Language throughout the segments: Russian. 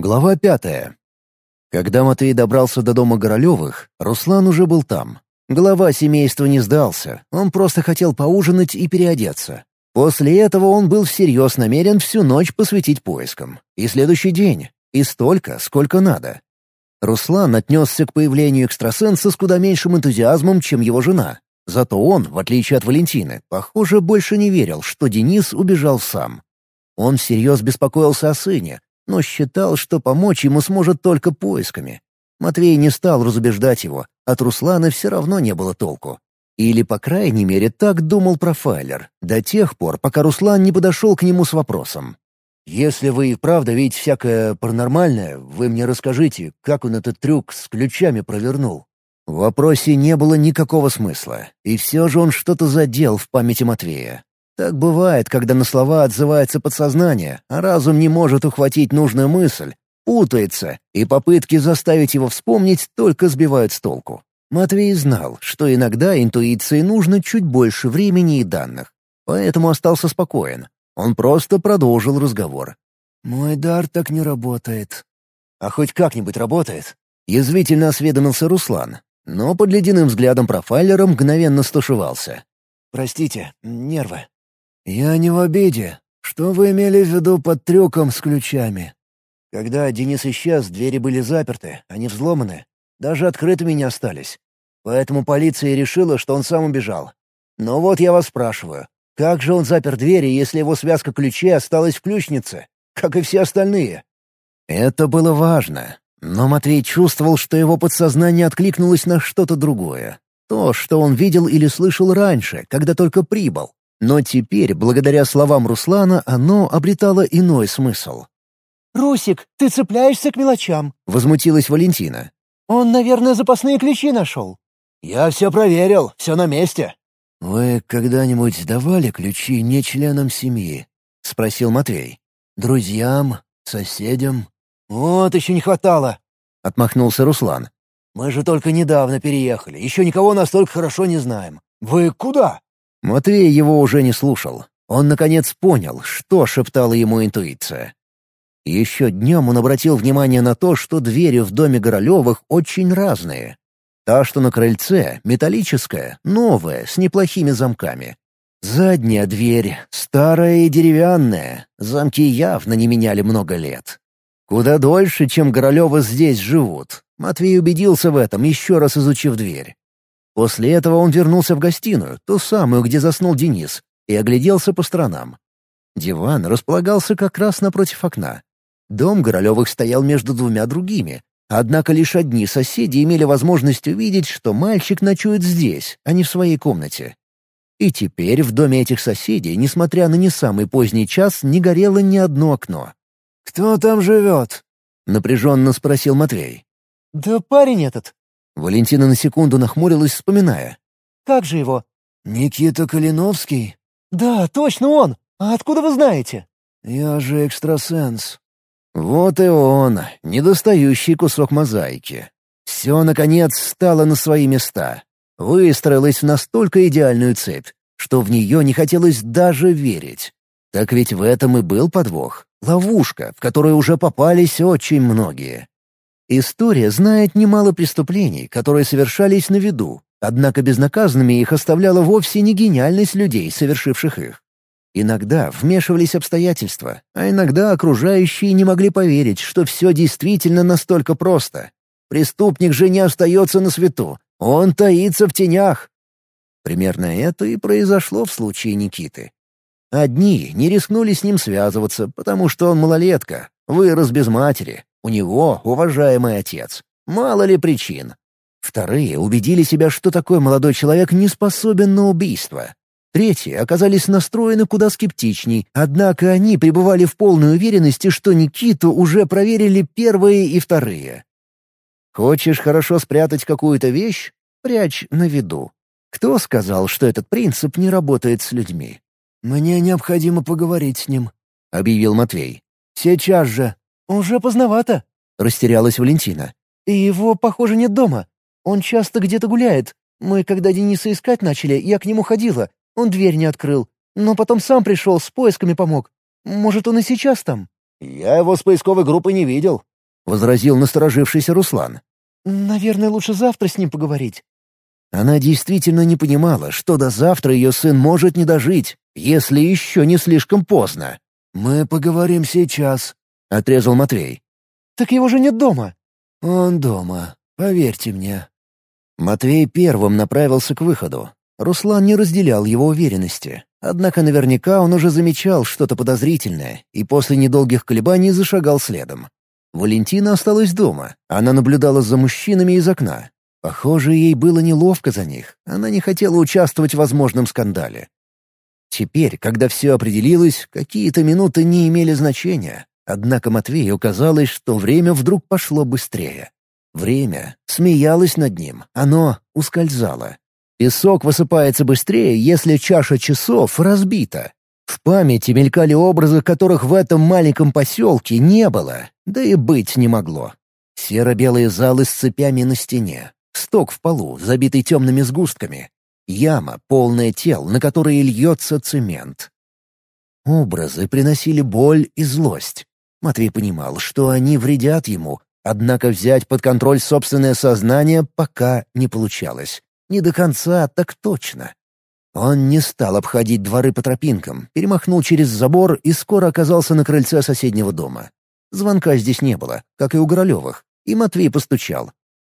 Глава пятая. Когда Матвей добрался до дома Горолевых, Руслан уже был там. Глава семейства не сдался, он просто хотел поужинать и переодеться. После этого он был всерьез намерен всю ночь посвятить поискам. И следующий день. И столько, сколько надо. Руслан отнесся к появлению экстрасенса с куда меньшим энтузиазмом, чем его жена. Зато он, в отличие от Валентины, похоже, больше не верил, что Денис убежал сам. Он всерьез беспокоился о сыне, но считал, что помочь ему сможет только поисками. Матвей не стал разубеждать его, от Руслана все равно не было толку. Или, по крайней мере, так думал профайлер, до тех пор, пока Руслан не подошел к нему с вопросом. «Если вы и правда видите всякое паранормальное, вы мне расскажите, как он этот трюк с ключами провернул». В вопросе не было никакого смысла, и все же он что-то задел в памяти Матвея. Так бывает, когда на слова отзывается подсознание, а разум не может ухватить нужную мысль, путается, и попытки заставить его вспомнить только сбивают с толку. Матвей знал, что иногда интуиции нужно чуть больше времени и данных, поэтому остался спокоен. Он просто продолжил разговор. «Мой дар так не работает». «А хоть как-нибудь работает?» Язвительно осведомился Руслан, но под ледяным взглядом профайлера мгновенно стушевался. «Простите, нервы». «Я не в обиде. Что вы имели в виду под трюком с ключами?» Когда Денис исчез, двери были заперты, они взломаны. Даже открытыми не остались. Поэтому полиция решила, что он сам убежал. Но вот я вас спрашиваю, как же он запер двери, если его связка ключей осталась в ключнице, как и все остальные? Это было важно, но Матвей чувствовал, что его подсознание откликнулось на что-то другое. То, что он видел или слышал раньше, когда только прибыл. Но теперь, благодаря словам Руслана, оно обретало иной смысл. «Русик, ты цепляешься к мелочам», — возмутилась Валентина. «Он, наверное, запасные ключи нашел». «Я все проверил, все на месте». «Вы когда-нибудь давали ключи не членам семьи?» — спросил Матвей. «Друзьям? Соседям?» «Вот еще не хватало», — отмахнулся Руслан. «Мы же только недавно переехали, еще никого настолько хорошо не знаем. Вы куда?» Матвей его уже не слушал. Он, наконец, понял, что шептала ему интуиция. Еще днем он обратил внимание на то, что двери в доме Горолевых очень разные. Та, что на крыльце, металлическая, новая, с неплохими замками. Задняя дверь, старая и деревянная, замки явно не меняли много лет. Куда дольше, чем Горолевы здесь живут. Матвей убедился в этом, еще раз изучив дверь. После этого он вернулся в гостиную, ту самую, где заснул Денис, и огляделся по сторонам. Диван располагался как раз напротив окна. Дом Горолевых стоял между двумя другими, однако лишь одни соседи имели возможность увидеть, что мальчик ночует здесь, а не в своей комнате. И теперь в доме этих соседей, несмотря на не самый поздний час, не горело ни одно окно. «Кто там живет?» — напряженно спросил Матвей. «Да парень этот, Валентина на секунду нахмурилась, вспоминая. «Как же его?» «Никита Калиновский?» «Да, точно он! А откуда вы знаете?» «Я же экстрасенс». Вот и он, недостающий кусок мозаики. Все, наконец, стало на свои места. Выстроилась в настолько идеальную цепь, что в нее не хотелось даже верить. Так ведь в этом и был подвох. Ловушка, в которую уже попались очень многие. История знает немало преступлений, которые совершались на виду, однако безнаказанными их оставляла вовсе не гениальность людей, совершивших их. Иногда вмешивались обстоятельства, а иногда окружающие не могли поверить, что все действительно настолько просто. Преступник же не остается на свету, он таится в тенях. Примерно это и произошло в случае Никиты. Одни не рискнули с ним связываться, потому что он малолетка, вырос без матери, у него уважаемый отец. Мало ли причин. Вторые убедили себя, что такой молодой человек не способен на убийство. Третьи оказались настроены куда скептичней, однако они пребывали в полной уверенности, что Никиту уже проверили первые и вторые. Хочешь хорошо спрятать какую-то вещь? Прячь на виду. Кто сказал, что этот принцип не работает с людьми? «Мне необходимо поговорить с ним», — объявил Матвей. «Сейчас же». «Уже поздновато», — растерялась Валентина. «И его, похоже, нет дома. Он часто где-то гуляет. Мы, когда Дениса искать начали, я к нему ходила. Он дверь не открыл. Но потом сам пришел, с поисками помог. Может, он и сейчас там?» «Я его с поисковой группой не видел», — возразил насторожившийся Руслан. «Наверное, лучше завтра с ним поговорить». Она действительно не понимала, что до завтра ее сын может не дожить, если еще не слишком поздно. «Мы поговорим сейчас», — отрезал Матвей. «Так его же нет дома». «Он дома, поверьте мне». Матвей первым направился к выходу. Руслан не разделял его уверенности. Однако наверняка он уже замечал что-то подозрительное и после недолгих колебаний зашагал следом. Валентина осталась дома. Она наблюдала за мужчинами из окна. Похоже, ей было неловко за них. Она не хотела участвовать в возможном скандале. Теперь, когда все определилось, какие-то минуты не имели значения. Однако Матвею казалось, что время вдруг пошло быстрее. Время смеялось над ним, оно ускользало. Песок высыпается быстрее, если чаша часов разбита. В памяти мелькали образы, которых в этом маленьком поселке не было, да и быть не могло. Серо-белые залы с цепями на стене, сток в полу, забитый темными сгустками, яма, полная тел, на которые льется цемент. Образы приносили боль и злость. Матвей понимал, что они вредят ему, однако взять под контроль собственное сознание пока не получалось. Не до конца, так точно. Он не стал обходить дворы по тропинкам, перемахнул через забор и скоро оказался на крыльце соседнего дома. Звонка здесь не было, как и у Горолевых, и Матвей постучал.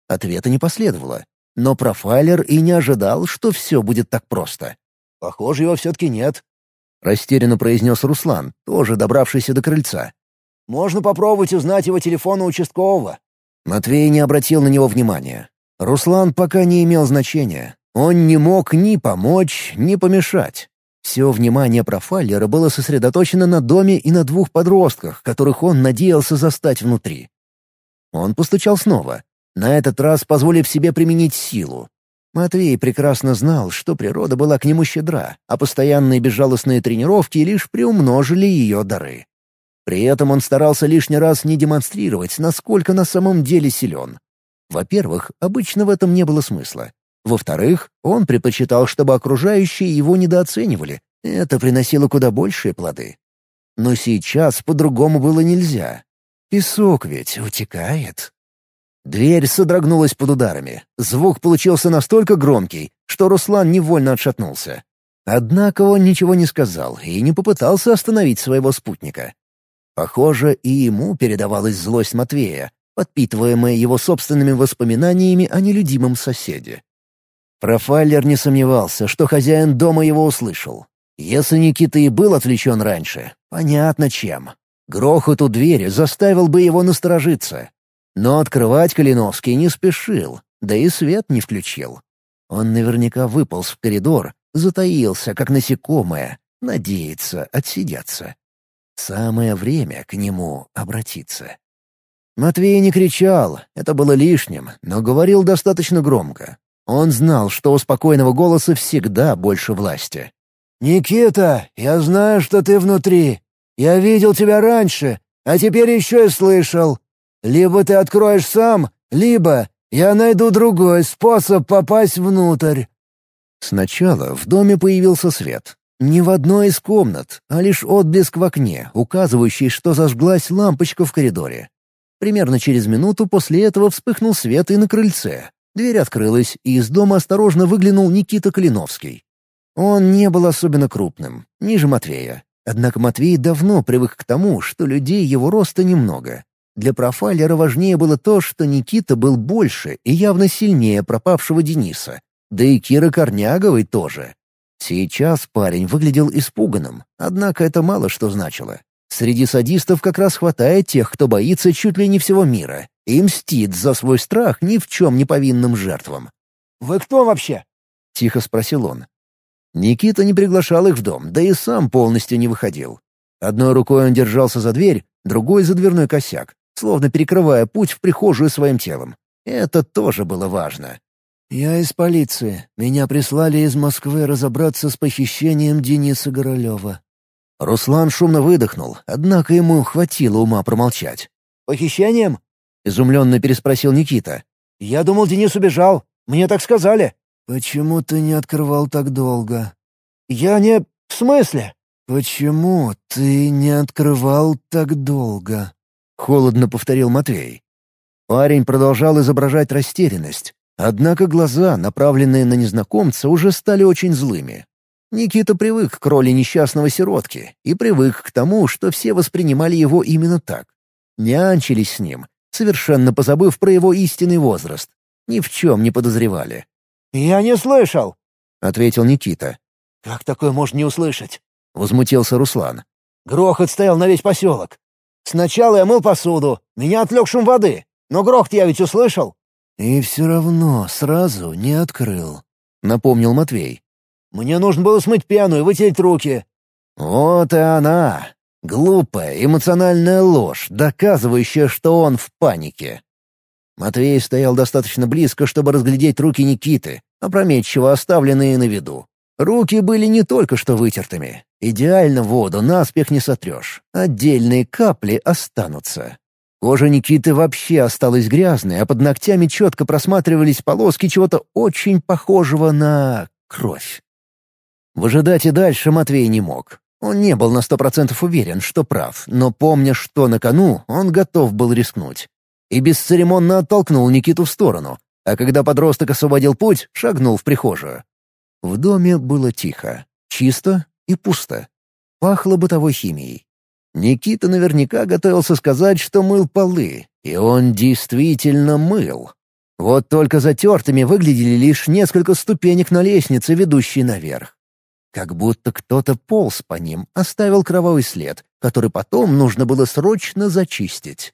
Ответа не последовало, но профайлер и не ожидал, что все будет так просто. «Похоже, его все-таки нет», — растерянно произнес Руслан, тоже добравшийся до крыльца. «Можно попробовать узнать его телефон у участкового». Матвей не обратил на него внимания. Руслан пока не имел значения. Он не мог ни помочь, ни помешать. Все внимание профайлера было сосредоточено на доме и на двух подростках, которых он надеялся застать внутри. Он постучал снова, на этот раз позволив себе применить силу. Матвей прекрасно знал, что природа была к нему щедра, а постоянные безжалостные тренировки лишь приумножили ее дары. При этом он старался лишний раз не демонстрировать, насколько на самом деле силен. Во-первых, обычно в этом не было смысла. Во-вторых, он предпочитал, чтобы окружающие его недооценивали. Это приносило куда большие плоды. Но сейчас по-другому было нельзя. Песок ведь утекает. Дверь содрогнулась под ударами. Звук получился настолько громкий, что Руслан невольно отшатнулся. Однако он ничего не сказал и не попытался остановить своего спутника. Похоже, и ему передавалась злость Матвея, подпитываемая его собственными воспоминаниями о нелюдимом соседе. Профайлер не сомневался, что хозяин дома его услышал. Если Никита и был отвлечен раньше, понятно чем. Грохот у двери заставил бы его насторожиться. Но открывать Калиновский не спешил, да и свет не включил. Он наверняка выполз в коридор, затаился, как насекомое, надеется отсидеться. Самое время к нему обратиться. Матвей не кричал, это было лишним, но говорил достаточно громко. Он знал, что у спокойного голоса всегда больше власти. «Никита, я знаю, что ты внутри. Я видел тебя раньше, а теперь еще и слышал. Либо ты откроешь сам, либо я найду другой способ попасть внутрь». Сначала в доме появился свет. Не в одной из комнат, а лишь отблеск в окне, указывающий, что зажглась лампочка в коридоре. Примерно через минуту после этого вспыхнул свет и на крыльце. Дверь открылась, и из дома осторожно выглянул Никита Калиновский. Он не был особенно крупным, ниже Матвея. Однако Матвей давно привык к тому, что людей его роста немного. Для профайлера важнее было то, что Никита был больше и явно сильнее пропавшего Дениса. Да и Кира Корняговой тоже. Сейчас парень выглядел испуганным, однако это мало что значило. Среди садистов как раз хватает тех, кто боится чуть ли не всего мира и мстит за свой страх ни в чем не повинным жертвам. «Вы кто вообще?» — тихо спросил он. Никита не приглашал их в дом, да и сам полностью не выходил. Одной рукой он держался за дверь, другой — за дверной косяк, словно перекрывая путь в прихожую своим телом. Это тоже было важно. «Я из полиции. Меня прислали из Москвы разобраться с похищением Дениса Горолева», Руслан шумно выдохнул, однако ему хватило ума промолчать. «Похищением?» — изумленно переспросил Никита. «Я думал, Денис убежал. Мне так сказали». «Почему ты не открывал так долго?» «Я не... В смысле?» «Почему ты не открывал так долго?» — холодно повторил Матвей. Парень продолжал изображать растерянность, однако глаза, направленные на незнакомца, уже стали очень злыми. Никита привык к роли несчастного сиротки и привык к тому, что все воспринимали его именно так. Нянчились с ним, совершенно позабыв про его истинный возраст. Ни в чем не подозревали. «Я не слышал», — ответил Никита. «Как такое можно не услышать?» — возмутился Руслан. «Грохот стоял на весь поселок. Сначала я мыл посуду, меня отвлек шум воды, но грохот я ведь услышал». «И все равно сразу не открыл», — напомнил Матвей. «Мне нужно было смыть пену и вытереть руки». «Вот и она. Глупая, эмоциональная ложь, доказывающая, что он в панике». Матвей стоял достаточно близко, чтобы разглядеть руки Никиты, опрометчиво оставленные на виду. Руки были не только что вытертыми. Идеально воду наспех не сотрешь. Отдельные капли останутся. Кожа Никиты вообще осталась грязной, а под ногтями четко просматривались полоски чего-то очень похожего на кровь. Выжидать и дальше Матвей не мог. Он не был на сто процентов уверен, что прав, но помня, что на кону, он готов был рискнуть. И бесцеремонно оттолкнул Никиту в сторону, а когда подросток освободил путь, шагнул в прихожую. В доме было тихо, чисто и пусто. Пахло бытовой химией. Никита наверняка готовился сказать, что мыл полы, и он действительно мыл. Вот только затертыми выглядели лишь несколько ступенек на лестнице, ведущей наверх. Как будто кто-то полз по ним, оставил кровавый след, который потом нужно было срочно зачистить.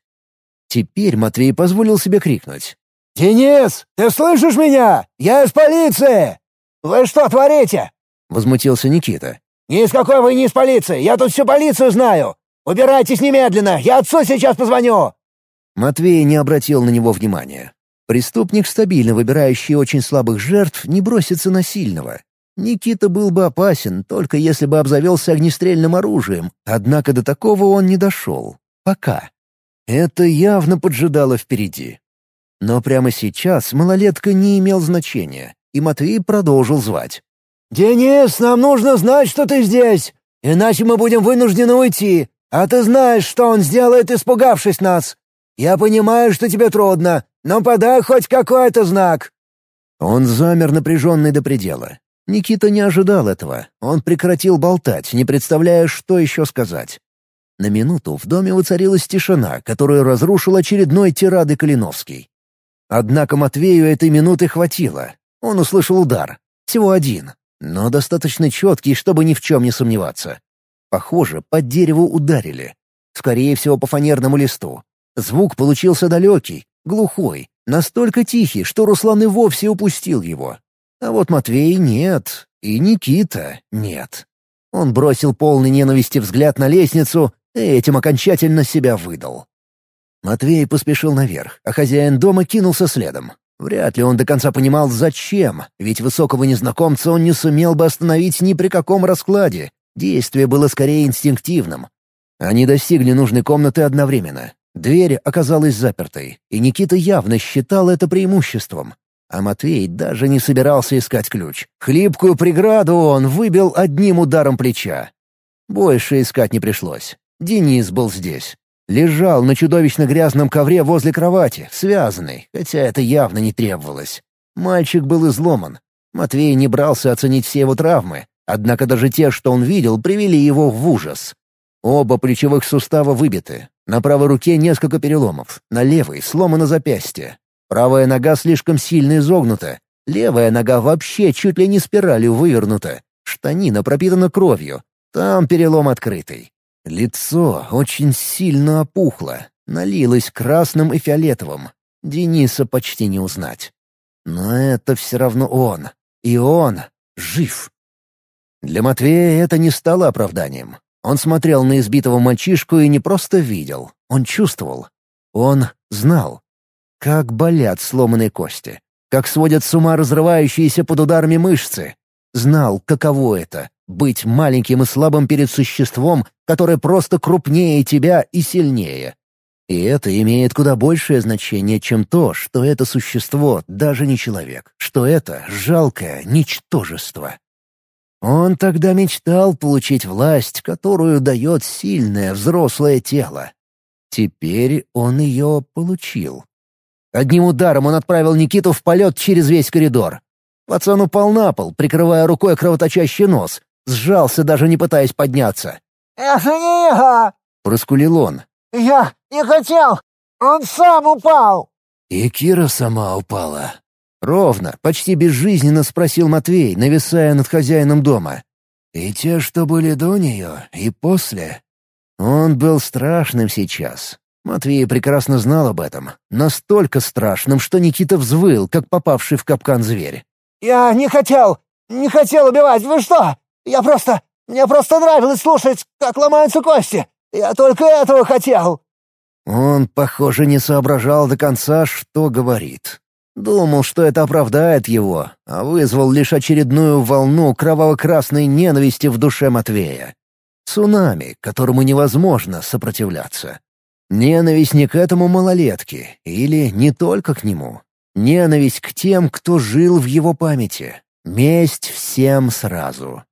Теперь Матвей позволил себе крикнуть. «Денис, ты слышишь меня? Я из полиции!» «Вы что творите?» — возмутился Никита. «Ни из какой вы не из полиции! Я тут всю полицию знаю! Убирайтесь немедленно! Я отцу сейчас позвоню!» Матвей не обратил на него внимания. Преступник, стабильно выбирающий очень слабых жертв, не бросится на сильного. Никита был бы опасен, только если бы обзавелся огнестрельным оружием, однако до такого он не дошел. Пока. Это явно поджидало впереди. Но прямо сейчас малолетка не имел значения и Матвей продолжил звать. «Денис, нам нужно знать, что ты здесь, иначе мы будем вынуждены уйти, а ты знаешь, что он сделает, испугавшись нас. Я понимаю, что тебе трудно, но подай хоть какой-то знак». Он замер напряженный до предела. Никита не ожидал этого. Он прекратил болтать, не представляя, что еще сказать. На минуту в доме воцарилась тишина, которую разрушил очередной тирады Калиновский. Однако Матвею этой минуты хватило. Он услышал удар. Всего один, но достаточно четкий, чтобы ни в чем не сомневаться. Похоже, под дереву ударили. Скорее всего, по фанерному листу. Звук получился далекий, глухой, настолько тихий, что Руслан и вовсе упустил его. А вот Матвей нет, и Никита нет. Он бросил полный ненависти взгляд на лестницу и этим окончательно себя выдал. Матвей поспешил наверх, а хозяин дома кинулся следом. Вряд ли он до конца понимал, зачем, ведь высокого незнакомца он не сумел бы остановить ни при каком раскладе. Действие было скорее инстинктивным. Они достигли нужной комнаты одновременно. Дверь оказалась запертой, и Никита явно считал это преимуществом. А Матвей даже не собирался искать ключ. Хлипкую преграду он выбил одним ударом плеча. Больше искать не пришлось. Денис был здесь. Лежал на чудовищно грязном ковре возле кровати, связанный, хотя это явно не требовалось. Мальчик был изломан. Матвей не брался оценить все его травмы, однако даже те, что он видел, привели его в ужас. Оба плечевых сустава выбиты. На правой руке несколько переломов, на левой сломано запястье. Правая нога слишком сильно изогнута, левая нога вообще чуть ли не спиралью вывернута. Штанина пропитана кровью, там перелом открытый. Лицо очень сильно опухло, налилось красным и фиолетовым. Дениса почти не узнать. Но это все равно он. И он жив. Для Матвея это не стало оправданием. Он смотрел на избитого мальчишку и не просто видел, он чувствовал. Он знал. Как болят сломанные кости, как сводят с ума разрывающиеся под ударами мышцы. Знал, каково это быть маленьким и слабым перед существом, которое просто крупнее тебя и сильнее. И это имеет куда большее значение, чем то, что это существо даже не человек, что это жалкое ничтожество. Он тогда мечтал получить власть, которую дает сильное взрослое тело. Теперь он ее получил. Одним ударом он отправил Никиту в полет через весь коридор. Пацан упал на пол, прикрывая рукой кровоточащий нос. Сжался, даже не пытаясь подняться. «Это не я!» — проскулил он. «Я не хотел! Он сам упал!» «И Кира сама упала». Ровно, почти безжизненно спросил Матвей, нависая над хозяином дома. «И те, что были до нее, и после?» Он был страшным сейчас. Матвей прекрасно знал об этом. Настолько страшным, что Никита взвыл, как попавший в капкан зверь. «Я не хотел! Не хотел убивать! Вы что? Я просто... Мне просто нравилось слушать, как ломаются кости! Я только этого хотел!» Он, похоже, не соображал до конца, что говорит. Думал, что это оправдает его, а вызвал лишь очередную волну кроваво-красной ненависти в душе Матвея. Цунами, которому невозможно сопротивляться. Ненависть не к этому малолетке, или не только к нему. Ненависть к тем, кто жил в его памяти. Месть всем сразу.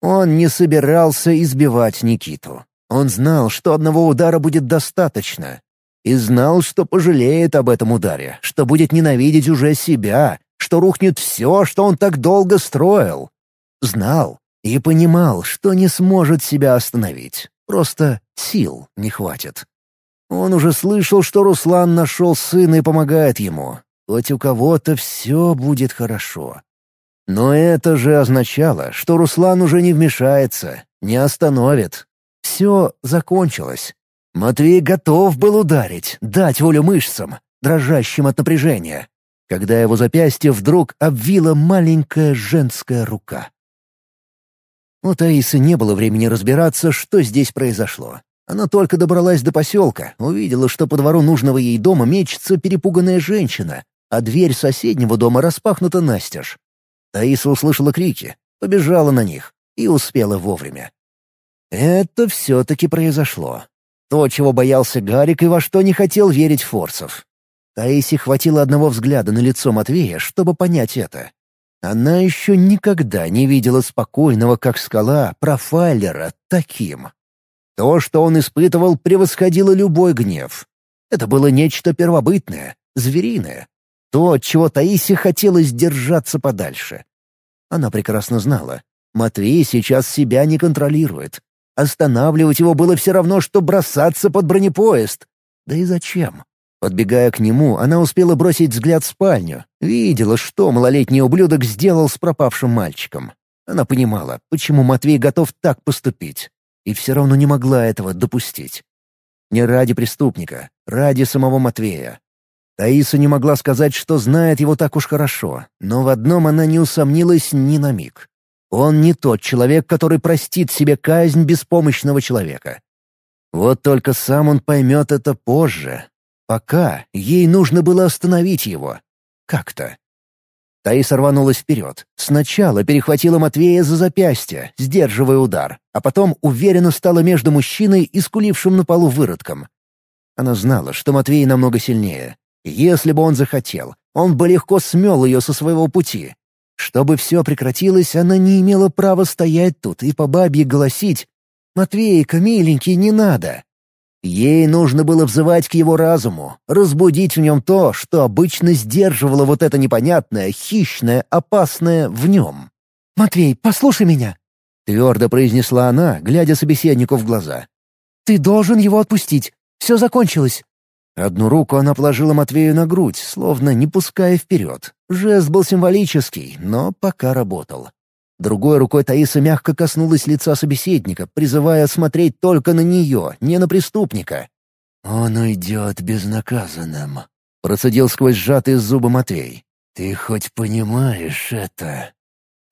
Он не собирался избивать Никиту. Он знал, что одного удара будет достаточно. И знал, что пожалеет об этом ударе, что будет ненавидеть уже себя, что рухнет все, что он так долго строил. Знал и понимал, что не сможет себя остановить. Просто сил не хватит. Он уже слышал, что Руслан нашел сына и помогает ему. Хоть у кого-то все будет хорошо. Но это же означало, что Руслан уже не вмешается, не остановит, все закончилось. Матвей готов был ударить, дать волю мышцам, дрожащим от напряжения, когда его запястье вдруг обвила маленькая женская рука. У Таисы не было времени разбираться, что здесь произошло. Она только добралась до поселка, увидела, что по двору нужного ей дома мечется перепуганная женщина, а дверь соседнего дома распахнута настежь. Таиса услышала крики, побежала на них и успела вовремя. Это все-таки произошло. То, чего боялся Гарик и во что не хотел верить Форцев. Таисе хватило одного взгляда на лицо Матвея, чтобы понять это. Она еще никогда не видела спокойного, как скала, профайлера таким. То, что он испытывал, превосходило любой гнев. Это было нечто первобытное, звериное. То, от чего Таисе хотелось держаться подальше. Она прекрасно знала. Матвей сейчас себя не контролирует. Останавливать его было все равно, что бросаться под бронепоезд. Да и зачем? Подбегая к нему, она успела бросить взгляд в спальню. Видела, что малолетний ублюдок сделал с пропавшим мальчиком. Она понимала, почему Матвей готов так поступить. И все равно не могла этого допустить. Не ради преступника, ради самого Матвея. Таиса не могла сказать, что знает его так уж хорошо, но в одном она не усомнилась ни на миг. Он не тот человек, который простит себе казнь беспомощного человека. Вот только сам он поймет это позже. Пока ей нужно было остановить его. Как-то. Таиса рванулась вперед. Сначала перехватила Матвея за запястье, сдерживая удар, а потом уверенно стала между мужчиной и скулившим на полу выродком. Она знала, что Матвей намного сильнее. Если бы он захотел, он бы легко смел ее со своего пути. Чтобы все прекратилось, она не имела права стоять тут и по бабье голосить «Матвейка, миленький, не надо!» Ей нужно было взывать к его разуму, разбудить в нем то, что обычно сдерживало вот это непонятное, хищное, опасное в нем. «Матвей, послушай меня!» — твердо произнесла она, глядя собеседнику в глаза. «Ты должен его отпустить. Все закончилось. Одну руку она положила Матвею на грудь, словно не пуская вперед. Жест был символический, но пока работал. Другой рукой Таиса мягко коснулась лица собеседника, призывая смотреть только на нее, не на преступника. «Он уйдет безнаказанным», — процедил сквозь сжатые зубы Матвей. «Ты хоть понимаешь это?»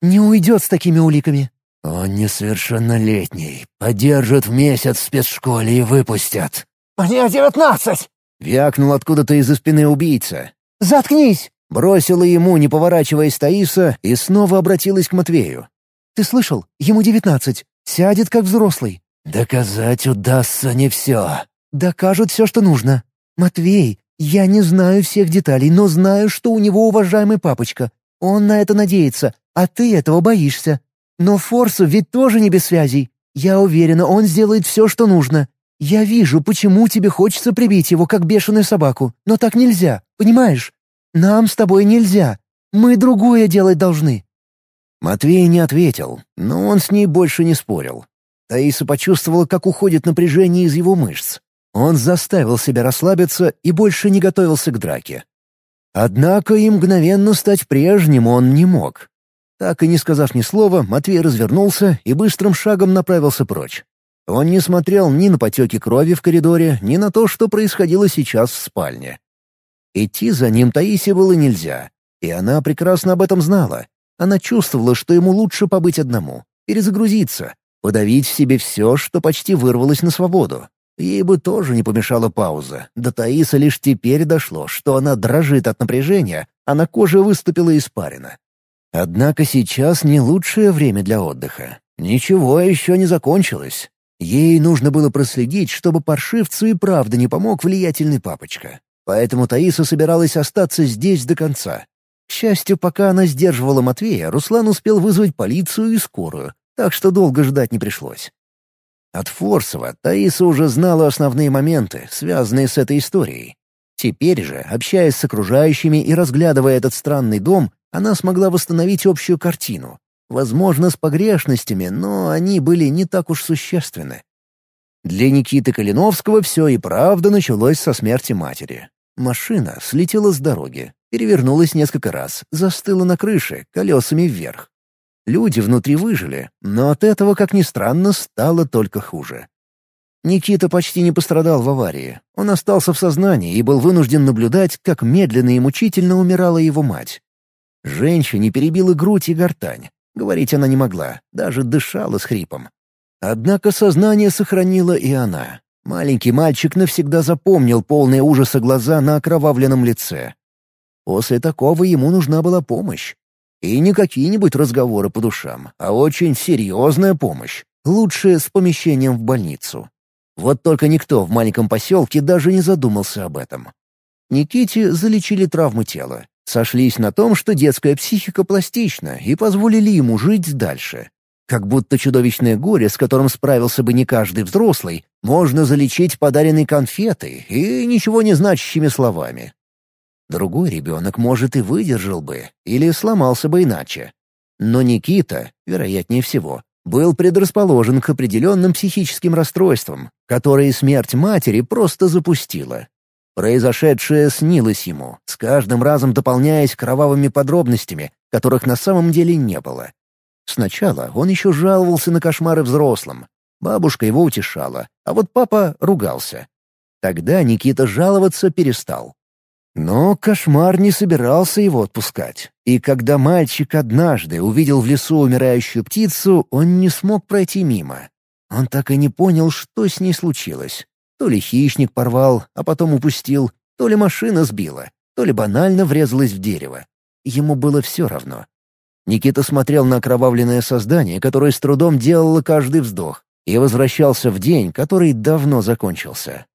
«Не уйдет с такими уликами». «Он несовершеннолетний. Подержат в месяц в спецшколе и выпустят». «Мне девятнадцать!» Вякнул откуда-то из-за спины убийца. «Заткнись!» Бросила ему, не поворачиваясь Таиса, и снова обратилась к Матвею. «Ты слышал? Ему девятнадцать. Сядет, как взрослый». «Доказать удастся не все». «Докажут все, что нужно. Матвей, я не знаю всех деталей, но знаю, что у него уважаемый папочка. Он на это надеется, а ты этого боишься. Но Форсу ведь тоже не без связей. Я уверена, он сделает все, что нужно. Я вижу, почему тебе хочется прибить его, как бешеную собаку. Но так нельзя, понимаешь? Нам с тобой нельзя. Мы другое делать должны». Матвей не ответил, но он с ней больше не спорил. Таиса почувствовала, как уходит напряжение из его мышц. Он заставил себя расслабиться и больше не готовился к драке. Однако и мгновенно стать прежним он не мог. Так и не сказав ни слова, Матвей развернулся и быстрым шагом направился прочь. Он не смотрел ни на потеки крови в коридоре, ни на то, что происходило сейчас в спальне. Идти за ним Таисе было нельзя, и она прекрасно об этом знала. Она чувствовала, что ему лучше побыть одному, перезагрузиться, подавить в себе все, что почти вырвалось на свободу. Ей бы тоже не помешала пауза. До Таиса лишь теперь дошло, что она дрожит от напряжения, а на коже выступила испарина. Однако сейчас не лучшее время для отдыха. Ничего еще не закончилось. Ей нужно было проследить, чтобы паршивцу и правда не помог влиятельный папочка. Поэтому Таиса собиралась остаться здесь до конца. К счастью, пока она сдерживала Матвея, Руслан успел вызвать полицию и скорую, так что долго ждать не пришлось. От Форсова Таиса уже знала основные моменты, связанные с этой историей. Теперь же, общаясь с окружающими и разглядывая этот странный дом, она смогла восстановить общую картину. Возможно, с погрешностями, но они были не так уж существенны. Для Никиты Калиновского все и правда началось со смерти матери. Машина слетела с дороги, перевернулась несколько раз, застыла на крыше, колесами вверх. Люди внутри выжили, но от этого, как ни странно, стало только хуже. Никита почти не пострадал в аварии. Он остался в сознании и был вынужден наблюдать, как медленно и мучительно умирала его мать. Женщине перебила грудь и гортань. Говорить она не могла, даже дышала с хрипом. Однако сознание сохранила и она. Маленький мальчик навсегда запомнил полные ужаса глаза на окровавленном лице. После такого ему нужна была помощь. И не какие-нибудь разговоры по душам, а очень серьезная помощь. Лучше с помещением в больницу. Вот только никто в маленьком поселке даже не задумался об этом. Никите залечили травмы тела. Сошлись на том, что детская психика пластична, и позволили ему жить дальше. Как будто чудовищное горе, с которым справился бы не каждый взрослый, можно залечить подаренной конфетой и ничего не значащими словами. Другой ребенок, может, и выдержал бы, или сломался бы иначе. Но Никита, вероятнее всего, был предрасположен к определенным психическим расстройствам, которые смерть матери просто запустила. Произошедшее снилось ему, с каждым разом дополняясь кровавыми подробностями, которых на самом деле не было. Сначала он еще жаловался на кошмары взрослым. Бабушка его утешала, а вот папа ругался. Тогда Никита жаловаться перестал. Но кошмар не собирался его отпускать. И когда мальчик однажды увидел в лесу умирающую птицу, он не смог пройти мимо. Он так и не понял, что с ней случилось. То ли хищник порвал, а потом упустил, то ли машина сбила, то ли банально врезалась в дерево. Ему было все равно. Никита смотрел на окровавленное создание, которое с трудом делало каждый вздох, и возвращался в день, который давно закончился.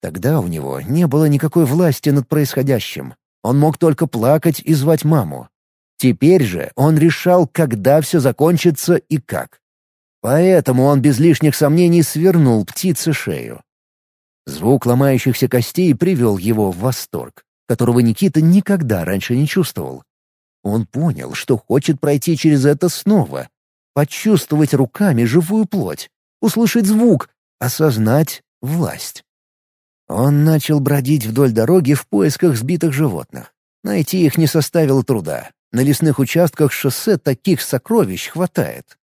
Тогда у него не было никакой власти над происходящим. Он мог только плакать и звать маму. Теперь же он решал, когда все закончится и как. Поэтому он без лишних сомнений свернул птице шею. Звук ломающихся костей привел его в восторг, которого Никита никогда раньше не чувствовал. Он понял, что хочет пройти через это снова, почувствовать руками живую плоть, услышать звук, осознать власть. Он начал бродить вдоль дороги в поисках сбитых животных. Найти их не составило труда. На лесных участках шоссе таких сокровищ хватает.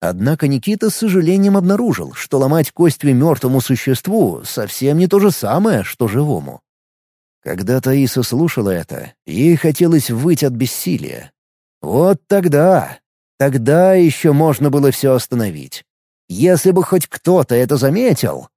Однако Никита с сожалением обнаружил, что ломать костью мертвому существу совсем не то же самое, что живому. Когда Таиса слушала это, ей хотелось выйти от бессилия. Вот тогда, тогда еще можно было все остановить. Если бы хоть кто-то это заметил,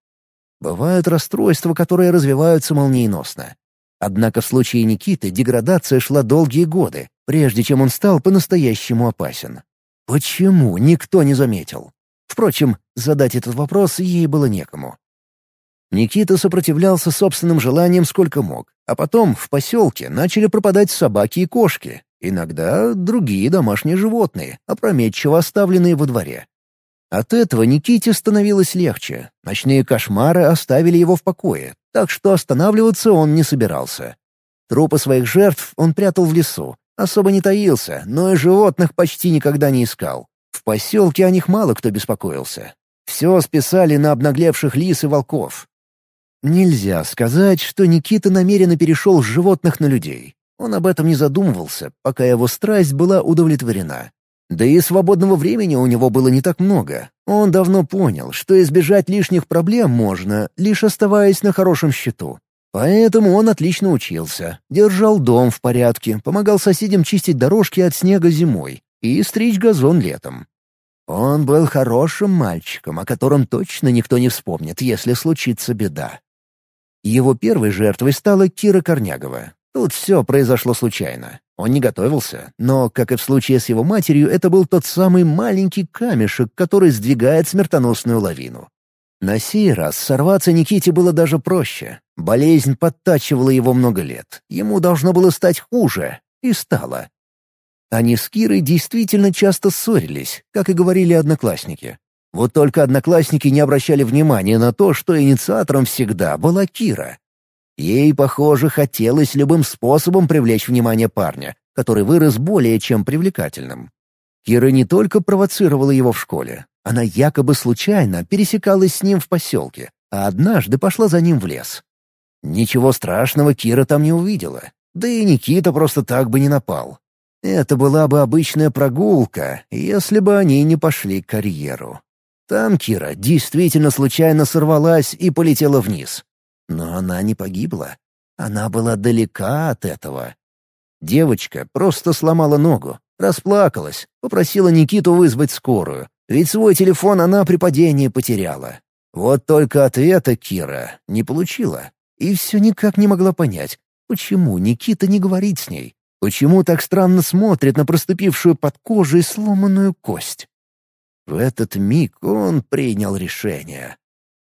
Бывают расстройства, которые развиваются молниеносно. Однако в случае Никиты деградация шла долгие годы, прежде чем он стал по-настоящему опасен. Почему никто не заметил? Впрочем, задать этот вопрос ей было некому. Никита сопротивлялся собственным желаниям сколько мог, а потом в поселке начали пропадать собаки и кошки. Иногда другие домашние животные, опрометчиво оставленные во дворе. От этого Никите становилось легче. Ночные кошмары оставили его в покое, так что останавливаться он не собирался. Трупы своих жертв он прятал в лесу, особо не таился, но и животных почти никогда не искал. В поселке о них мало кто беспокоился. Все списали на обнаглевших лис и волков. Нельзя сказать, что Никита намеренно перешел с животных на людей. Он об этом не задумывался, пока его страсть была удовлетворена. Да и свободного времени у него было не так много. Он давно понял, что избежать лишних проблем можно, лишь оставаясь на хорошем счету. Поэтому он отлично учился, держал дом в порядке, помогал соседям чистить дорожки от снега зимой и стричь газон летом. Он был хорошим мальчиком, о котором точно никто не вспомнит, если случится беда. Его первой жертвой стала Кира Корнягова. Тут все произошло случайно. Он не готовился, но, как и в случае с его матерью, это был тот самый маленький камешек, который сдвигает смертоносную лавину. На сей раз сорваться Никите было даже проще. Болезнь подтачивала его много лет. Ему должно было стать хуже. И стало. Они с Кирой действительно часто ссорились, как и говорили одноклассники. Вот только одноклассники не обращали внимания на то, что инициатором всегда была Кира. Ей, похоже, хотелось любым способом привлечь внимание парня, который вырос более чем привлекательным. Кира не только провоцировала его в школе, она якобы случайно пересекалась с ним в поселке, а однажды пошла за ним в лес. Ничего страшного Кира там не увидела, да и Никита просто так бы не напал. Это была бы обычная прогулка, если бы они не пошли к карьеру. Там Кира действительно случайно сорвалась и полетела вниз. Но она не погибла. Она была далека от этого. Девочка просто сломала ногу, расплакалась, попросила Никиту вызвать скорую, ведь свой телефон она при падении потеряла. Вот только ответа Кира не получила. И все никак не могла понять, почему Никита не говорит с ней, почему так странно смотрит на проступившую под кожей сломанную кость. В этот миг он принял решение.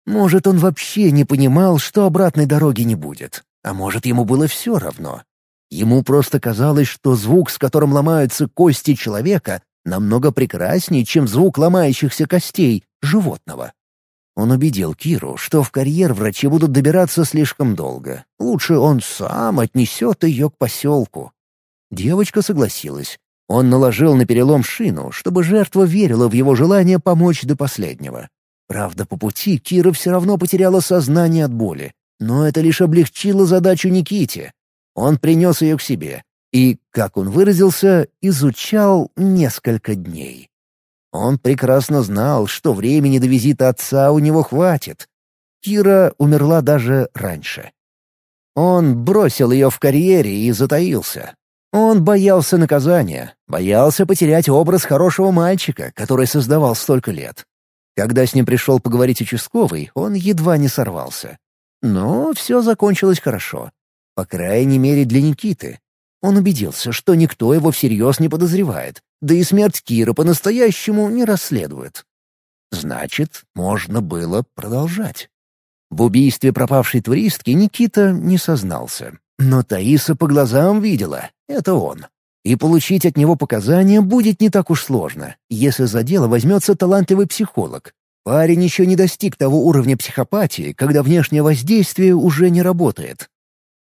Может, он вообще не понимал, что обратной дороги не будет. А может, ему было все равно. Ему просто казалось, что звук, с которым ломаются кости человека, намного прекраснее, чем звук ломающихся костей животного. Он убедил Киру, что в карьер врачи будут добираться слишком долго. Лучше он сам отнесет ее к поселку. Девочка согласилась. Он наложил на перелом шину, чтобы жертва верила в его желание помочь до последнего. Правда, по пути Кира все равно потеряла сознание от боли. Но это лишь облегчило задачу Никите. Он принес ее к себе и, как он выразился, изучал несколько дней. Он прекрасно знал, что времени до визита отца у него хватит. Кира умерла даже раньше. Он бросил ее в карьере и затаился. Он боялся наказания, боялся потерять образ хорошего мальчика, который создавал столько лет. Когда с ним пришел поговорить участковый, он едва не сорвался. Но все закончилось хорошо. По крайней мере, для Никиты. Он убедился, что никто его всерьез не подозревает, да и смерть Кира по-настоящему не расследует. Значит, можно было продолжать. В убийстве пропавшей туристки Никита не сознался. Но Таиса по глазам видела — это он. И получить от него показания будет не так уж сложно, если за дело возьмется талантливый психолог. Парень еще не достиг того уровня психопатии, когда внешнее воздействие уже не работает.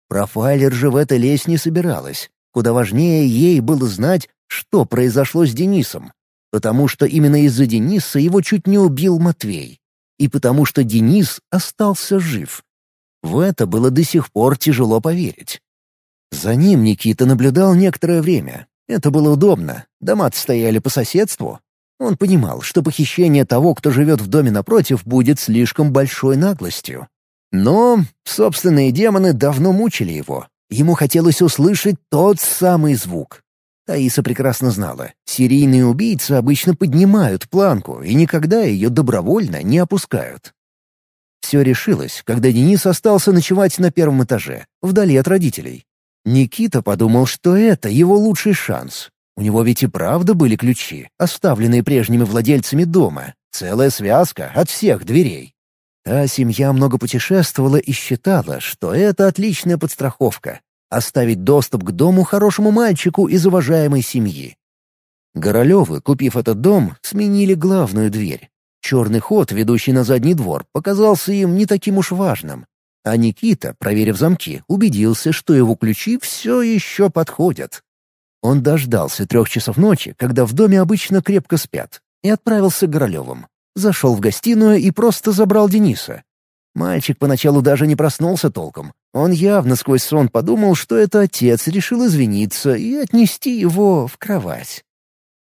Профайлер же в это лезть не собиралась. Куда важнее ей было знать, что произошло с Денисом. Потому что именно из-за Дениса его чуть не убил Матвей. И потому что Денис остался жив. В это было до сих пор тяжело поверить. За ним Никита наблюдал некоторое время. Это было удобно. дома стояли по соседству. Он понимал, что похищение того, кто живет в доме напротив, будет слишком большой наглостью. Но собственные демоны давно мучили его. Ему хотелось услышать тот самый звук. Таиса прекрасно знала, серийные убийцы обычно поднимают планку и никогда ее добровольно не опускают. Все решилось, когда Денис остался ночевать на первом этаже, вдали от родителей. Никита подумал, что это его лучший шанс. У него ведь и правда были ключи, оставленные прежними владельцами дома, целая связка от всех дверей. Та семья много путешествовала и считала, что это отличная подстраховка. оставить доступ к дому хорошему мальчику из уважаемой семьи. Горолевы, купив этот дом, сменили главную дверь. Черный ход, ведущий на задний двор, показался им не таким уж важным. А Никита, проверив замки, убедился, что его ключи все еще подходят. Он дождался трех часов ночи, когда в доме обычно крепко спят, и отправился к Горолевым. Зашел в гостиную и просто забрал Дениса. Мальчик поначалу даже не проснулся толком. Он явно сквозь сон подумал, что это отец решил извиниться и отнести его в кровать.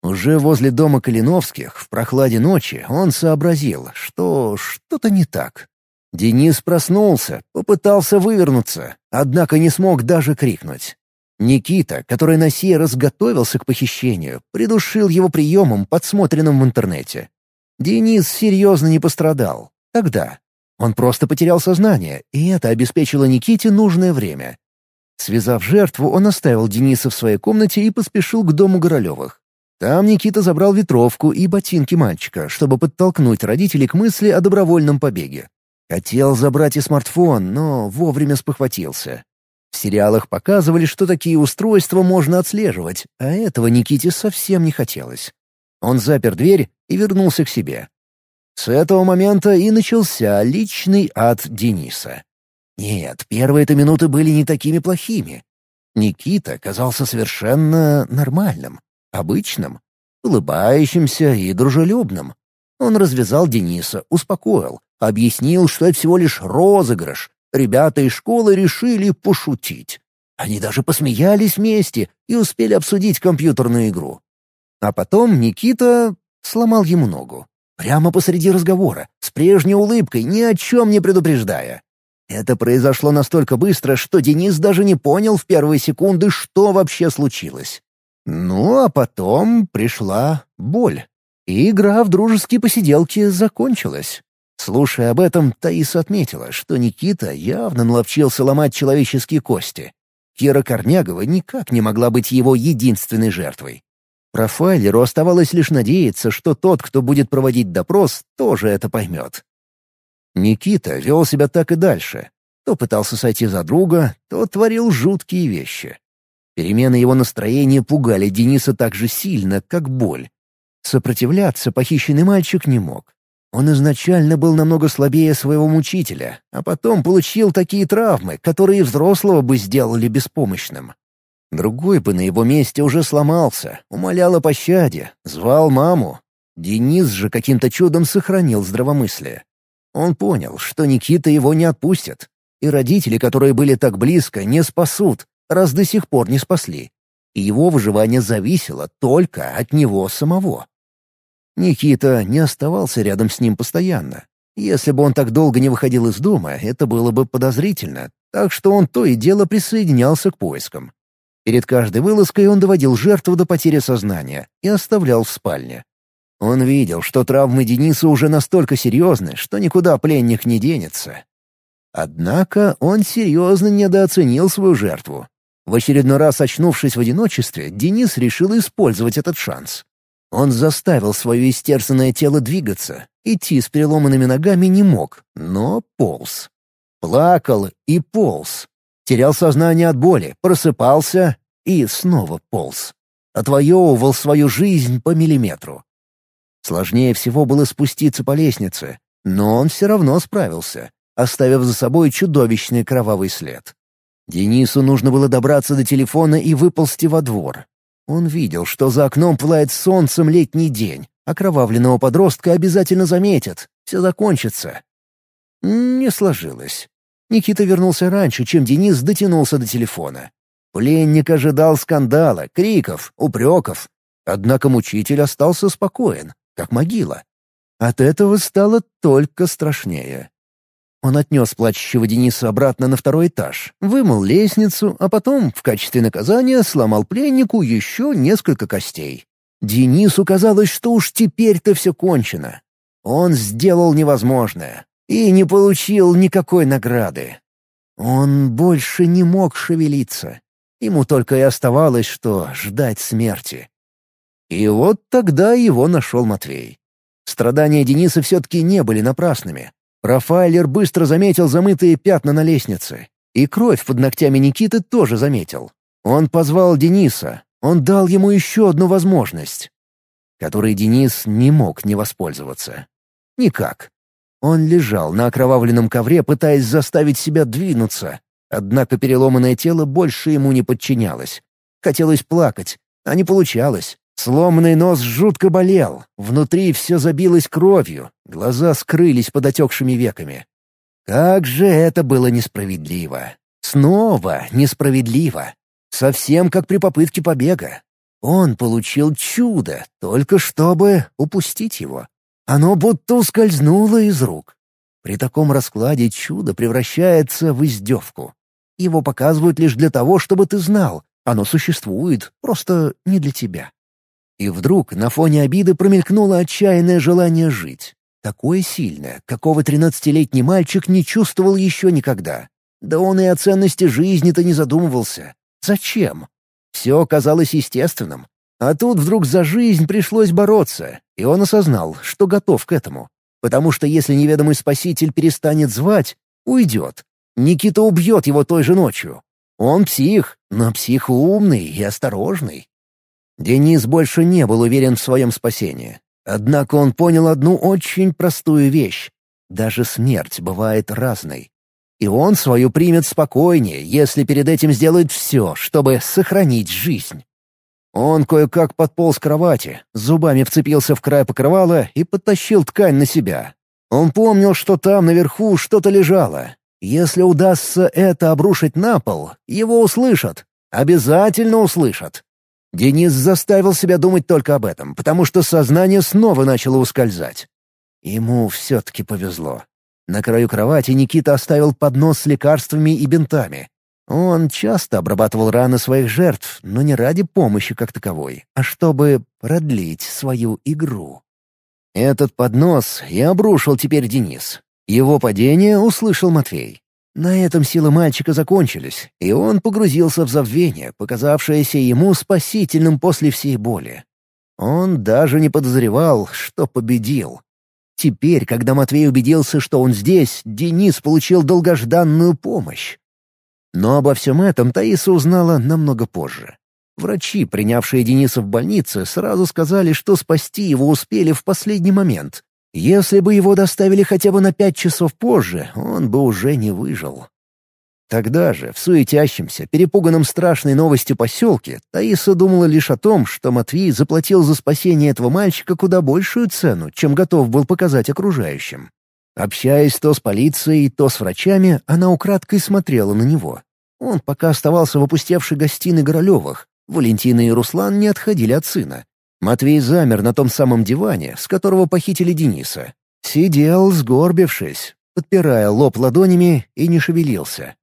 Уже возле дома Калиновских, в прохладе ночи, он сообразил, что что-то не так. Денис проснулся, попытался вывернуться, однако не смог даже крикнуть. Никита, который на сей раз готовился к похищению, придушил его приемом, подсмотренным в интернете. Денис серьезно не пострадал. Тогда. Он просто потерял сознание, и это обеспечило Никите нужное время. Связав жертву, он оставил Дениса в своей комнате и поспешил к дому Горолевых. Там Никита забрал ветровку и ботинки мальчика, чтобы подтолкнуть родителей к мысли о добровольном побеге. Хотел забрать и смартфон, но вовремя спохватился. В сериалах показывали, что такие устройства можно отслеживать, а этого Никите совсем не хотелось. Он запер дверь и вернулся к себе. С этого момента и начался личный ад Дениса. Нет, первые-то минуты были не такими плохими. Никита казался совершенно нормальным обычным, улыбающимся и дружелюбным. Он развязал Дениса, успокоил, объяснил, что это всего лишь розыгрыш. Ребята из школы решили пошутить. Они даже посмеялись вместе и успели обсудить компьютерную игру. А потом Никита сломал ему ногу. Прямо посреди разговора, с прежней улыбкой, ни о чем не предупреждая. Это произошло настолько быстро, что Денис даже не понял в первые секунды, что вообще случилось. Ну, а потом пришла боль. И игра в дружеские посиделки закончилась. Слушая об этом, Таиса отметила, что Никита явно наловчился ломать человеческие кости. Кира Корнягова никак не могла быть его единственной жертвой. Профайлеру оставалось лишь надеяться, что тот, кто будет проводить допрос, тоже это поймет. Никита вел себя так и дальше. То пытался сойти за друга, то творил жуткие вещи. Перемены его настроения пугали Дениса так же сильно, как боль. Сопротивляться похищенный мальчик не мог. Он изначально был намного слабее своего мучителя, а потом получил такие травмы, которые взрослого бы сделали беспомощным. Другой бы на его месте уже сломался, умолял о пощаде, звал маму. Денис же каким-то чудом сохранил здравомыслие. Он понял, что Никита его не отпустит, и родители, которые были так близко, не спасут, раз до сих пор не спасли. И его выживание зависело только от него самого. Никита не оставался рядом с ним постоянно. Если бы он так долго не выходил из дома, это было бы подозрительно, так что он то и дело присоединялся к поискам. Перед каждой вылазкой он доводил жертву до потери сознания и оставлял в спальне. Он видел, что травмы Дениса уже настолько серьезны, что никуда пленник не денется. Однако он серьезно недооценил свою жертву. В очередной раз очнувшись в одиночестве, Денис решил использовать этот шанс. Он заставил свое истерзанное тело двигаться. Идти с переломанными ногами не мог, но полз. Плакал и полз. Терял сознание от боли, просыпался и снова полз. Отвоевывал свою жизнь по миллиметру. Сложнее всего было спуститься по лестнице, но он все равно справился, оставив за собой чудовищный кровавый след. Денису нужно было добраться до телефона и выползти во двор. Он видел, что за окном пылает солнцем летний день. Окровавленного подростка обязательно заметят. Все закончится. Не сложилось. Никита вернулся раньше, чем Денис дотянулся до телефона. Пленник ожидал скандала, криков, упреков. Однако мучитель остался спокоен, как могила. От этого стало только страшнее. Он отнес плачущего Дениса обратно на второй этаж, вымыл лестницу, а потом, в качестве наказания, сломал пленнику еще несколько костей. Денису казалось, что уж теперь-то все кончено. Он сделал невозможное и не получил никакой награды. Он больше не мог шевелиться. Ему только и оставалось, что ждать смерти. И вот тогда его нашел Матвей. Страдания Дениса все-таки не были напрасными. Профайлер быстро заметил замытые пятна на лестнице. И кровь под ногтями Никиты тоже заметил. Он позвал Дениса, он дал ему еще одну возможность, которой Денис не мог не воспользоваться. Никак. Он лежал на окровавленном ковре, пытаясь заставить себя двинуться. Однако переломанное тело больше ему не подчинялось. Хотелось плакать, а не получалось. Сломанный нос жутко болел, внутри все забилось кровью, глаза скрылись под отекшими веками. Как же это было несправедливо! Снова несправедливо! Совсем как при попытке побега. Он получил чудо, только чтобы упустить его. Оно будто ускользнуло из рук. При таком раскладе чудо превращается в издевку. Его показывают лишь для того, чтобы ты знал. Оно существует, просто не для тебя. И вдруг на фоне обиды промелькнуло отчаянное желание жить. Такое сильное, какого тринадцатилетний мальчик не чувствовал еще никогда. Да он и о ценности жизни-то не задумывался. Зачем? Все казалось естественным. А тут вдруг за жизнь пришлось бороться, и он осознал, что готов к этому. Потому что если неведомый спаситель перестанет звать, уйдет. Никита убьет его той же ночью. Он псих, но псих умный и осторожный. Денис больше не был уверен в своем спасении. Однако он понял одну очень простую вещь. Даже смерть бывает разной. И он свою примет спокойнее, если перед этим сделает все, чтобы сохранить жизнь. Он кое-как подполз к кровати, зубами вцепился в край покрывала и подтащил ткань на себя. Он помнил, что там наверху что-то лежало. Если удастся это обрушить на пол, его услышат. Обязательно услышат. Денис заставил себя думать только об этом, потому что сознание снова начало ускользать. Ему все-таки повезло. На краю кровати Никита оставил поднос с лекарствами и бинтами. Он часто обрабатывал раны своих жертв, но не ради помощи как таковой, а чтобы продлить свою игру. Этот поднос и обрушил теперь Денис. Его падение услышал Матвей. На этом силы мальчика закончились, и он погрузился в забвение, показавшееся ему спасительным после всей боли. Он даже не подозревал, что победил. Теперь, когда Матвей убедился, что он здесь, Денис получил долгожданную помощь. Но обо всем этом Таиса узнала намного позже. Врачи, принявшие Дениса в больнице, сразу сказали, что спасти его успели в последний момент. Если бы его доставили хотя бы на пять часов позже, он бы уже не выжил. Тогда же, в суетящемся, перепуганном страшной новостью поселке, Таиса думала лишь о том, что Матвей заплатил за спасение этого мальчика куда большую цену, чем готов был показать окружающим. Общаясь то с полицией, то с врачами, она украдкой смотрела на него. Он пока оставался в опустевшей гостиной Горолевых. Валентина и Руслан не отходили от сына. Матвей замер на том самом диване, с которого похитили Дениса. Сидел, сгорбившись, подпирая лоб ладонями и не шевелился.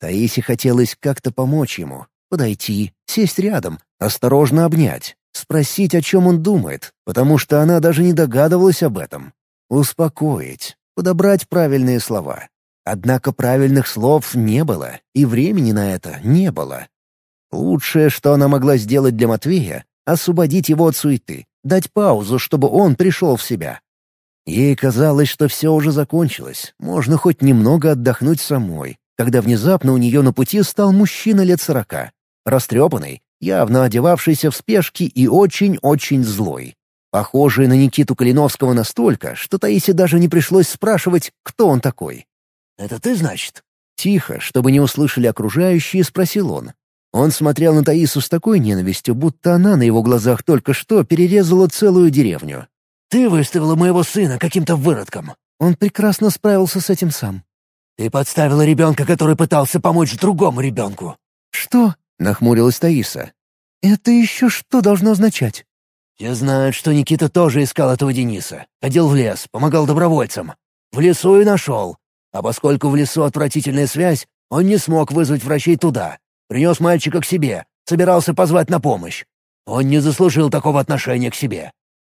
Таисе хотелось как-то помочь ему, подойти, сесть рядом, осторожно обнять, спросить, о чем он думает, потому что она даже не догадывалась об этом. Успокоить, подобрать правильные слова. Однако правильных слов не было, и времени на это не было. Лучшее, что она могла сделать для Матвея — освободить его от суеты, дать паузу, чтобы он пришел в себя. Ей казалось, что все уже закончилось, можно хоть немного отдохнуть самой, когда внезапно у нее на пути стал мужчина лет сорока. Растрепанный, явно одевавшийся в спешке и очень-очень злой. Похожий на Никиту Калиновского настолько, что Таисе даже не пришлось спрашивать, кто он такой. «Это ты, значит?» Тихо, чтобы не услышали окружающие, спросил он. Он смотрел на Таису с такой ненавистью, будто она на его глазах только что перерезала целую деревню. «Ты выставила моего сына каким-то выродком!» Он прекрасно справился с этим сам. «Ты подставила ребенка, который пытался помочь другому ребенку». «Что?» — нахмурилась Таиса. «Это еще что должно означать?» «Все знают, что Никита тоже искал этого Дениса. Ходил в лес, помогал добровольцам. В лесу и нашел. А поскольку в лесу отвратительная связь, он не смог вызвать врачей туда. Принес мальчика к себе, собирался позвать на помощь. Он не заслужил такого отношения к себе».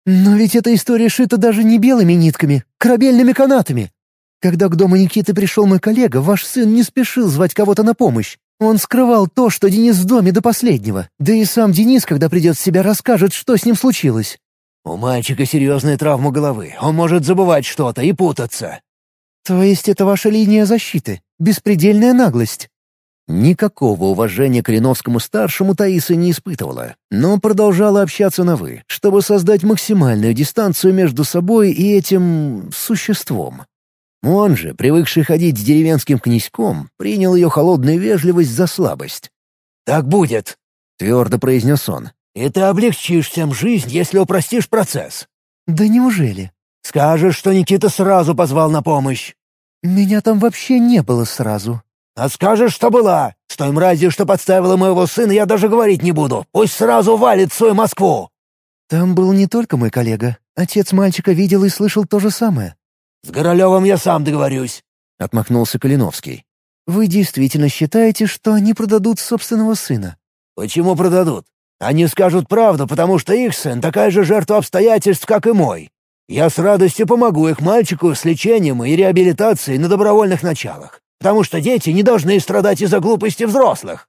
«Но ведь эта история шита даже не белыми нитками, корабельными канатами. Когда к дому Никиты пришел мой коллега, ваш сын не спешил звать кого-то на помощь. Он скрывал то, что Денис в доме до последнего. Да и сам Денис, когда придет в себя, расскажет, что с ним случилось. «У мальчика серьезная травма головы. Он может забывать что-то и путаться». «То есть это ваша линия защиты? Беспредельная наглость?» Никакого уважения к Леновскому-старшему Таиса не испытывала, но продолжала общаться на «вы», чтобы создать максимальную дистанцию между собой и этим... существом. Он же, привыкший ходить с деревенским князьком, принял ее холодную вежливость за слабость. «Так будет», — твердо произнес он. «И ты облегчишь всем жизнь, если упростишь процесс». «Да неужели?» «Скажешь, что Никита сразу позвал на помощь». «Меня там вообще не было сразу», а скажешь, что была. С той мразью, что подставила моего сына, я даже говорить не буду. Пусть сразу валит в свою Москву!» «Там был не только мой коллега. Отец мальчика видел и слышал то же самое». «С Горолевым я сам договорюсь», — отмахнулся Калиновский. «Вы действительно считаете, что они продадут собственного сына?» «Почему продадут? Они скажут правду, потому что их сын такая же жертва обстоятельств, как и мой. Я с радостью помогу их мальчику с лечением и реабилитацией на добровольных началах потому что дети не должны страдать из-за глупости взрослых».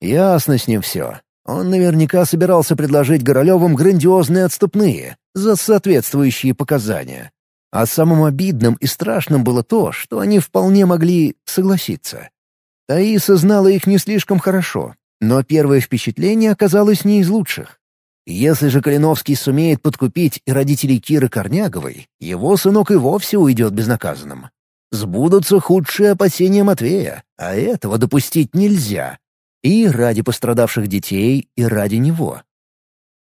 Ясно с ним все. Он наверняка собирался предложить Горолевым грандиозные отступные за соответствующие показания. А самым обидным и страшным было то, что они вполне могли согласиться. Таиса знала их не слишком хорошо, но первое впечатление оказалось не из лучших. Если же Калиновский сумеет подкупить и родителей Киры Корняговой, его сынок и вовсе уйдет безнаказанным. Сбудутся худшие опасения Матвея, а этого допустить нельзя. И ради пострадавших детей, и ради него.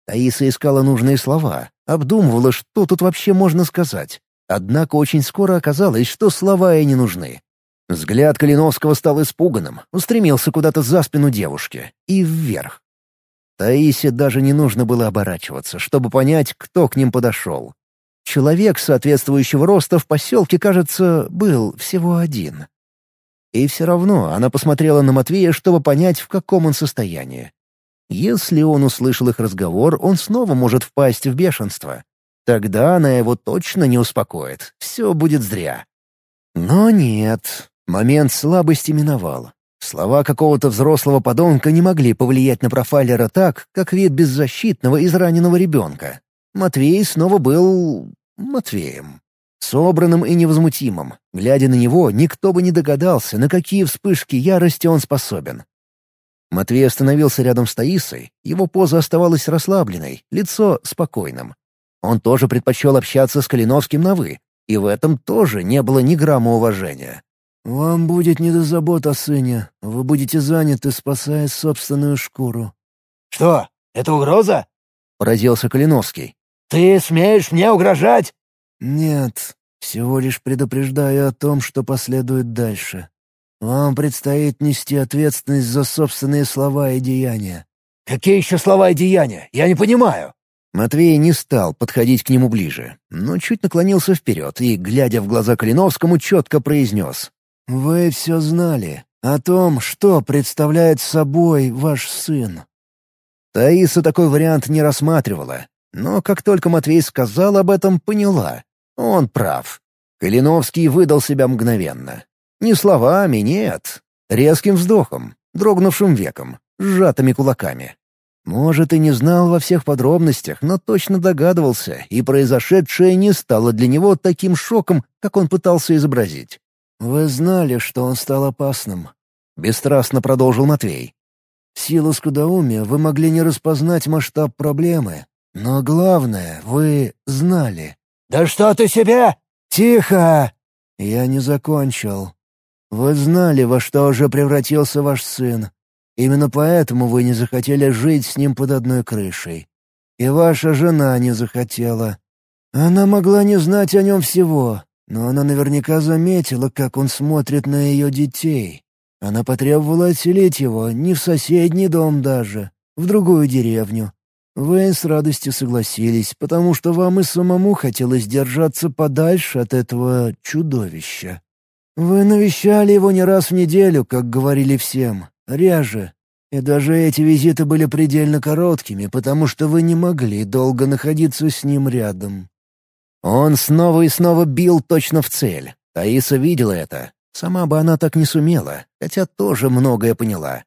Таиса искала нужные слова, обдумывала, что тут вообще можно сказать. Однако очень скоро оказалось, что слова ей не нужны. Взгляд Калиновского стал испуганным, устремился куда-то за спину девушки и вверх. Таисе даже не нужно было оборачиваться, чтобы понять, кто к ним подошел. Человек соответствующего роста в поселке, кажется, был всего один. И все равно она посмотрела на Матвея, чтобы понять, в каком он состоянии. Если он услышал их разговор, он снова может впасть в бешенство. Тогда она его точно не успокоит, все будет зря. Но нет, момент слабости миновал. Слова какого-то взрослого подонка не могли повлиять на профайлера так, как вид беззащитного израненного ребенка. Матвей снова был... Матвеем. Собранным и невозмутимым. Глядя на него, никто бы не догадался, на какие вспышки ярости он способен. Матвей остановился рядом с Таисой, его поза оставалась расслабленной, лицо — спокойным. Он тоже предпочел общаться с Калиновским на «вы», и в этом тоже не было ни грамма уважения. «Вам будет не до забот о сыне. Вы будете заняты, спасая собственную шкуру». «Что, это угроза?» — поразился Калиновский. «Ты смеешь мне угрожать?» «Нет, всего лишь предупреждаю о том, что последует дальше. Вам предстоит нести ответственность за собственные слова и деяния». «Какие еще слова и деяния? Я не понимаю». Матвей не стал подходить к нему ближе, но чуть наклонился вперед и, глядя в глаза Калиновскому, четко произнес. «Вы все знали о том, что представляет собой ваш сын». Таиса такой вариант не рассматривала, но как только Матвей сказал об этом, поняла. Он прав. Калиновский выдал себя мгновенно. Не словами, нет. Резким вздохом, дрогнувшим веком, сжатыми кулаками. Может, и не знал во всех подробностях, но точно догадывался, и произошедшее не стало для него таким шоком, как он пытался изобразить. «Вы знали, что он стал опасным», — бесстрастно продолжил Матвей. «В силу скудоумия вы могли не распознать масштаб проблемы, но главное, вы знали. «Да что ты себе?» «Тихо! Я не закончил. Вы знали, во что уже превратился ваш сын. Именно поэтому вы не захотели жить с ним под одной крышей. И ваша жена не захотела. Она могла не знать о нем всего, но она наверняка заметила, как он смотрит на ее детей. Она потребовала отселить его не в соседний дом даже, в другую деревню, вы с радостью согласились, потому что вам и самому хотелось держаться подальше от этого чудовища. Вы навещали его не раз в неделю, как говорили всем, реже. И даже эти визиты были предельно короткими, потому что вы не могли долго находиться с ним рядом. Он снова и снова бил точно в цель. Таиса видела это. Сама бы она так не сумела, хотя тоже многое поняла.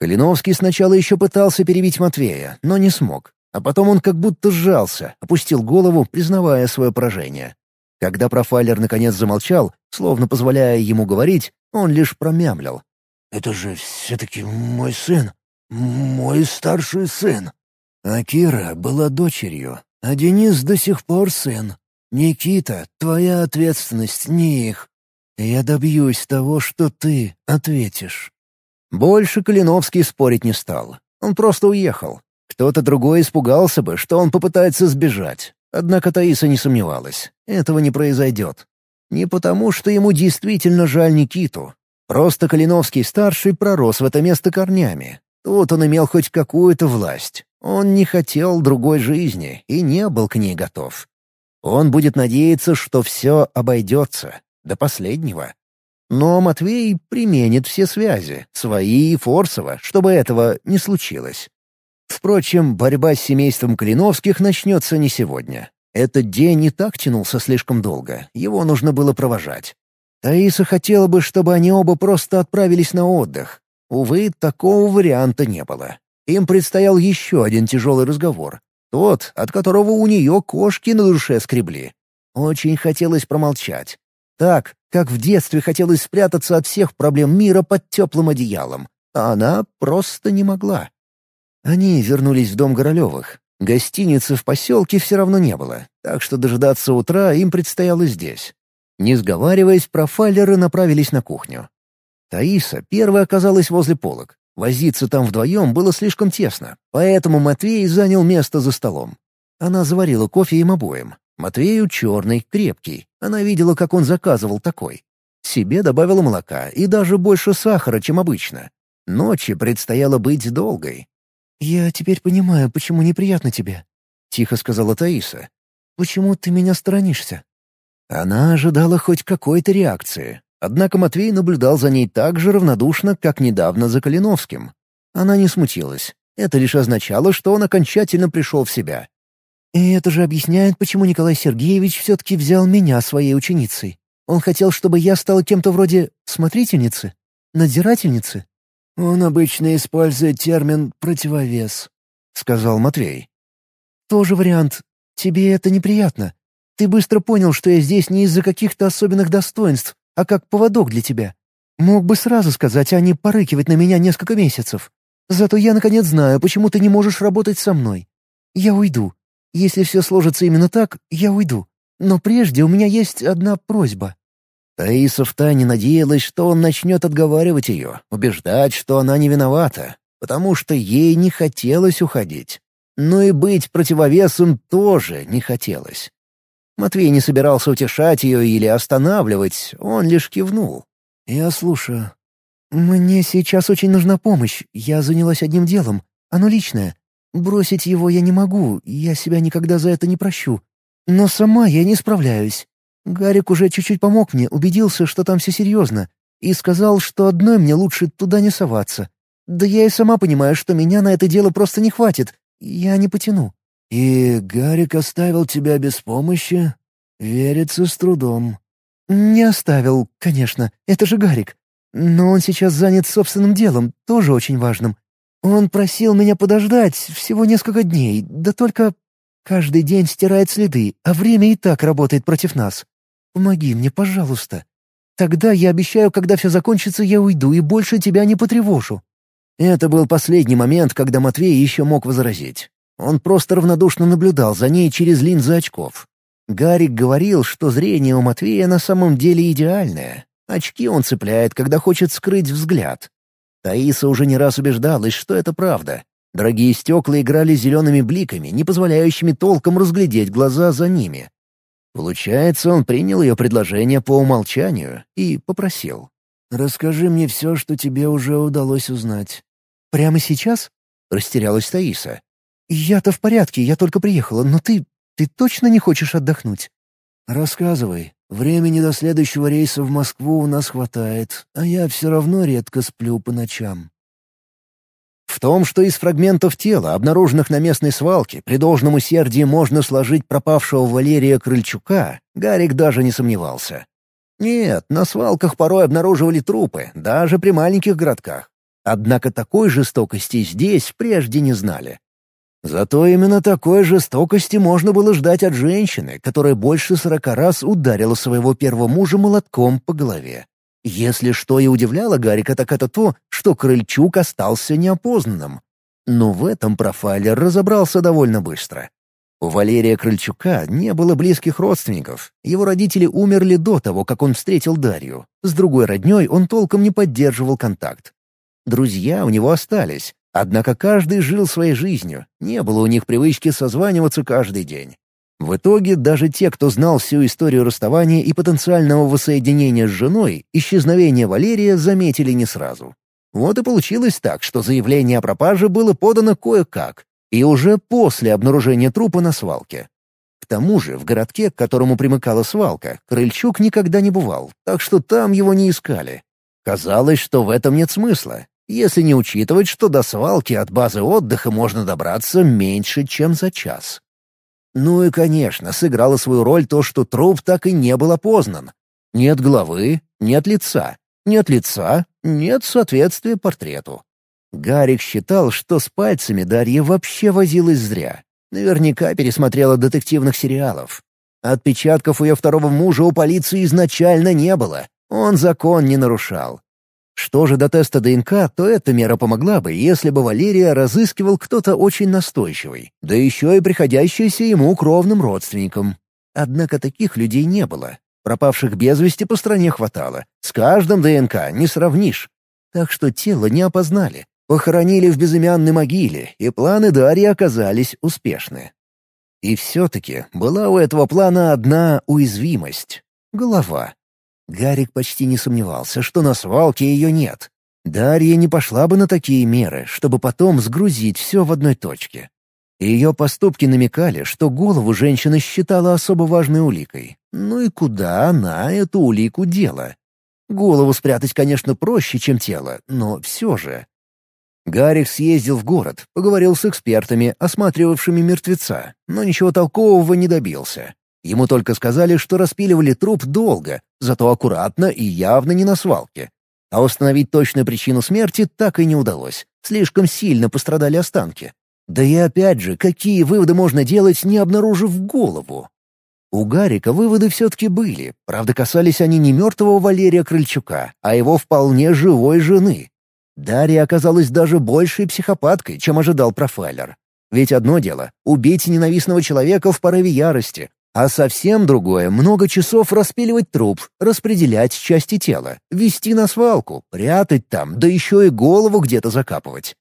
Калиновский сначала еще пытался перебить Матвея, но не смог. А потом он как будто сжался, опустил голову, признавая свое поражение. Когда профайлер наконец замолчал, словно позволяя ему говорить, он лишь промямлил. «Это же все-таки мой сын. Мой старший сын». А Кира была дочерью, а Денис до сих пор сын. Никита, твоя ответственность, не их. Я добьюсь того, что ты ответишь». Больше Калиновский спорить не стал. Он просто уехал. Кто-то другой испугался бы, что он попытается сбежать. Однако Таиса не сомневалась. Этого не произойдет. Не потому, что ему действительно жаль Никиту. Просто Калиновский-старший пророс в это место корнями. Тут он имел хоть какую-то власть. Он не хотел другой жизни и не был к ней готов. Он будет надеяться, что все обойдется. До последнего. Но Матвей применит все связи, свои и Форсова, чтобы этого не случилось. Впрочем, борьба с семейством Калиновских начнется не сегодня. Этот день и так тянулся слишком долго, его нужно было провожать. Таиса хотела бы, чтобы они оба просто отправились на отдых. Увы, такого варианта не было. Им предстоял еще один тяжелый разговор. Тот, от которого у нее кошки на душе скребли. Очень хотелось промолчать. Так, как в детстве хотелось спрятаться от всех проблем мира под теплым одеялом. А она просто не могла. Они вернулись в дом Горолевых. Гостиницы в поселке все равно не было, так что дожидаться утра им предстояло здесь. Не сговариваясь, профайлеры направились на кухню. Таиса первой оказалась возле полок. Возиться там вдвоем было слишком тесно, поэтому Матвей занял место за столом. Она заварила кофе им обоим. Матвею черный, крепкий. Она видела, как он заказывал такой. Себе добавила молока и даже больше сахара, чем обычно. Ночи предстояло быть долгой, «Я теперь понимаю, почему неприятно тебе», — тихо сказала Таиса. «Почему ты меня сторонишься?» Она ожидала хоть какой-то реакции, однако Матвей наблюдал за ней так же равнодушно, как недавно за Калиновским. Она не смутилась. Это лишь означало, что он окончательно пришел в себя. «И это же объясняет, почему Николай Сергеевич все-таки взял меня своей ученицей. Он хотел, чтобы я стала кем-то вроде смотрительницы, надзирательницы. «Он обычно использует термин «противовес», — сказал Матвей. «Тоже вариант. Тебе это неприятно. Ты быстро понял, что я здесь не из-за каких-то особенных достоинств, а как поводок для тебя. Мог бы сразу сказать, а не порыкивать на меня несколько месяцев. Зато я наконец знаю, почему ты не можешь работать со мной. Я уйду. Если все сложится именно так, я уйду. Но прежде у меня есть одна просьба». Таиса втайне надеялась, что он начнет отговаривать ее, убеждать, что она не виновата, потому что ей не хотелось уходить. Но и быть противовесом тоже не хотелось. Матвей не собирался утешать ее или останавливать, он лишь кивнул. «Я слушаю. Мне сейчас очень нужна помощь. Я занялась одним делом. Оно личное. Бросить его я не могу, я себя никогда за это не прощу. Но сама я не справляюсь. Гарик уже чуть-чуть помог мне, убедился, что там все серьезно, и сказал, что одной мне лучше туда не соваться. Да я и сама понимаю, что меня на это дело просто не хватит. Я не потяну». «И Гарик оставил тебя без помощи?» «Верится с трудом». «Не оставил, конечно. Это же Гарик. Но он сейчас занят собственным делом, тоже очень важным. Он просил меня подождать всего несколько дней, да только каждый день стирает следы, а время и так работает против нас. Помоги мне, пожалуйста. Тогда я обещаю, когда все закончится, я уйду и больше тебя не потревожу». Это был последний момент, когда Матвей еще мог возразить. Он просто равнодушно наблюдал за ней через линзы очков. Гарик говорил, что зрение у Матвея на самом деле идеальное. Очки он цепляет, когда хочет скрыть взгляд. Таиса уже не раз убеждалась, что это правда. Дорогие стекла играли зелеными бликами, не позволяющими толком разглядеть глаза за ними. Получается, он принял ее предложение по умолчанию и попросил. «Расскажи мне все, что тебе уже удалось узнать». «Прямо сейчас?» — растерялась Таиса. «Я-то в порядке, я только приехала, но ты... ты точно не хочешь отдохнуть?» «Рассказывай. Времени до следующего рейса в Москву у нас хватает, а я все равно редко сплю по ночам». В том, что из фрагментов тела, обнаруженных на местной свалке, при должном усердии можно сложить пропавшего Валерия Крыльчука, Гарик даже не сомневался. Нет, на свалках порой обнаруживали трупы, даже при маленьких городках. Однако такой жестокости здесь прежде не знали. Зато именно такой жестокости можно было ждать от женщины, которая больше сорока раз ударила своего первого мужа молотком по голове. Если что и удивляло Гарика, так это то, что Крыльчук остался неопознанным. Но в этом профайлер разобрался довольно быстро. У Валерия Крыльчука не было близких родственников. Его родители умерли до того, как он встретил Дарью. С другой роднёй он толком не поддерживал контакт. Друзья у него остались, однако каждый жил своей жизнью, не было у них привычки созваниваться каждый день. В итоге даже те, кто знал всю историю расставания и потенциального воссоединения с женой, исчезновение Валерия заметили не сразу. Вот и получилось так, что заявление о пропаже было подано кое-как, и уже после обнаружения трупа на свалке. К тому же в городке, к которому примыкала свалка, Крыльчук никогда не бывал, так что там его не искали. Казалось, что в этом нет смысла, если не учитывать, что до свалки от базы отдыха можно добраться меньше, чем за час. Ну и, конечно, сыграло свою роль то, что труп так и не был опознан. Нет головы, нет лица. Нет лица, нет соответствия портрету. Гарик считал, что с пальцами Дарья вообще возилась зря. Наверняка пересмотрела детективных сериалов. Отпечатков ее второго мужа у полиции изначально не было. Он закон не нарушал. Что же до теста ДНК, то эта мера помогла бы, если бы Валерия разыскивал кто-то очень настойчивый, да еще и приходящийся ему кровным родственникам. Однако таких людей не было. Пропавших без вести по стране хватало. С каждым ДНК не сравнишь. Так что тело не опознали. Похоронили в безымянной могиле, и планы Дарьи оказались успешны. И все-таки была у этого плана одна уязвимость — голова. Гарик почти не сомневался, что на свалке ее нет. Дарья не пошла бы на такие меры, чтобы потом сгрузить все в одной точке. Ее поступки намекали, что голову женщина считала особо важной уликой. Ну и куда она эту улику дела? Голову спрятать, конечно, проще, чем тело, но все же. Гарик съездил в город, поговорил с экспертами, осматривавшими мертвеца, но ничего толкового не добился. Ему только сказали, что распиливали труп долго, зато аккуратно и явно не на свалке. А установить точную причину смерти так и не удалось. Слишком сильно пострадали останки. Да и опять же, какие выводы можно делать, не обнаружив голову? У Гарика выводы все-таки были, правда касались они не мертвого Валерия Крыльчука, а его вполне живой жены. Дарья оказалась даже большей психопаткой, чем ожидал профайлер. Ведь одно дело — убить ненавистного человека в порыве ярости, а совсем другое — много часов распиливать труп, распределять части тела, вести на свалку, прятать там, да еще и голову где-то закапывать.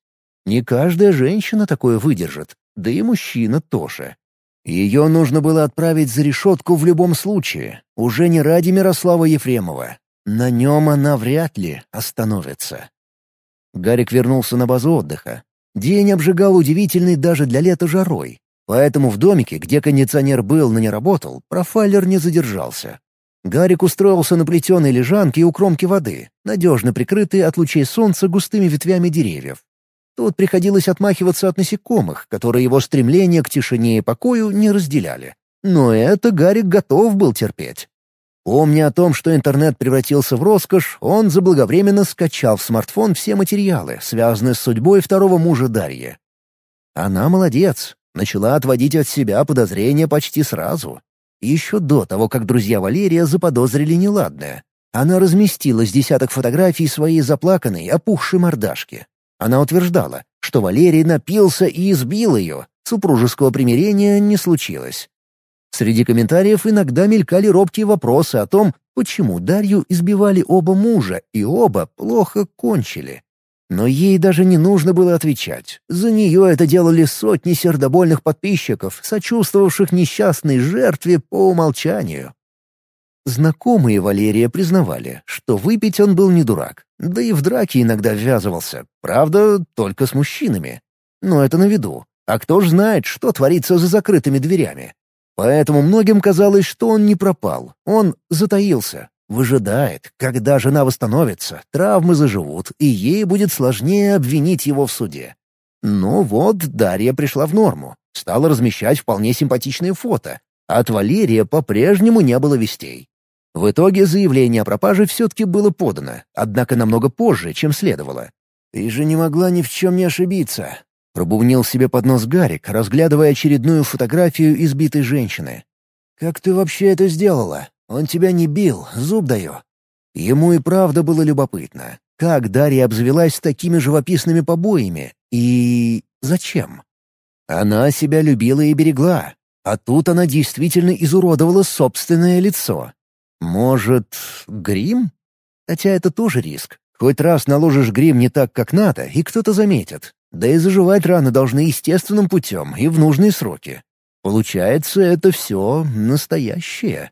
Не каждая женщина такое выдержит, да и мужчина тоже. Ее нужно было отправить за решетку в любом случае, уже не ради Мирослава Ефремова. На нем она вряд ли остановится. Гарик вернулся на базу отдыха. День обжигал удивительный даже для лета жарой, поэтому в домике, где кондиционер был, но не работал, профайлер не задержался. Гарик устроился на плетеной лежанке у кромки воды, надежно прикрытой от лучей солнца густыми ветвями деревьев. Тут приходилось отмахиваться от насекомых, которые его стремление к тишине и покою не разделяли. Но это Гарик готов был терпеть. Помня о том, что интернет превратился в роскошь, он заблаговременно скачал в смартфон все материалы, связанные с судьбой второго мужа Дарьи. Она молодец, начала отводить от себя подозрения почти сразу. Еще до того, как друзья Валерия заподозрили неладное. Она разместила с десяток фотографий своей заплаканной, опухшей мордашки. Она утверждала, что Валерий напился и избил ее. Супружеского примирения не случилось. Среди комментариев иногда мелькали робкие вопросы о том, почему Дарью избивали оба мужа, и оба плохо кончили. Но ей даже не нужно было отвечать. За нее это делали сотни сердобольных подписчиков, сочувствовавших несчастной жертве по умолчанию. Знакомые Валерия признавали, что выпить он был не дурак, да и в драке иногда ввязывался, правда, только с мужчинами. Но это на виду. А кто ж знает, что творится за закрытыми дверями? Поэтому многим казалось, что он не пропал, он затаился, выжидает, когда жена восстановится, травмы заживут, и ей будет сложнее обвинить его в суде. Но вот Дарья пришла в норму, стала размещать вполне симпатичные фото, а от Валерия по-прежнему не было вестей. В итоге заявление о пропаже все-таки было подано, однако намного позже, чем следовало. «Ты же не могла ни в чем не ошибиться. — пробубнил себе под нос Гарик, разглядывая очередную фотографию избитой женщины. «Как ты вообще это сделала? Он тебя не бил, зуб даю». Ему и правда было любопытно, как Дарья обзавелась такими живописными побоями и... зачем? Она себя любила и берегла, а тут она действительно изуродовала собственное лицо. Может, грим? Хотя это тоже риск. Хоть раз наложишь грим не так, как надо, и кто-то заметит. Да и заживать раны должны естественным путем и в нужные сроки. Получается, это все настоящее.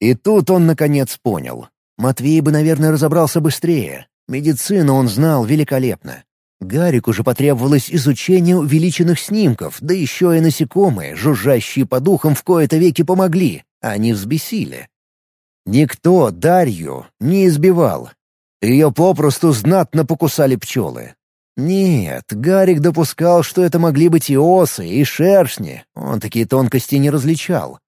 И тут он, наконец, понял. Матвей бы, наверное, разобрался быстрее. Медицину он знал великолепно. Гарику же потребовалось изучение увеличенных снимков, да еще и насекомые, жужжащие по духам, в кои-то веки помогли, а не взбесили. Никто Дарью не избивал. Ее попросту знатно покусали пчелы. Нет, Гарик допускал, что это могли быть и осы, и шершни. Он такие тонкости не различал.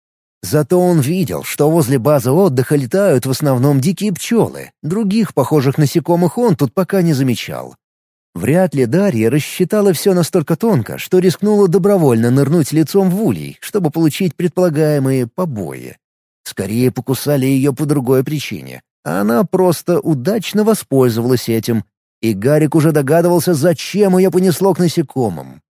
Зато он видел, что возле базы отдыха летают в основном дикие пчелы. Других похожих насекомых он тут пока не замечал. Вряд ли Дарья рассчитала все настолько тонко, что рискнула добровольно нырнуть лицом в улей, чтобы получить предполагаемые побои. Скорее покусали ее по другой причине. Она просто удачно воспользовалась этим, и Гарик уже догадывался, зачем ее понесло к насекомым.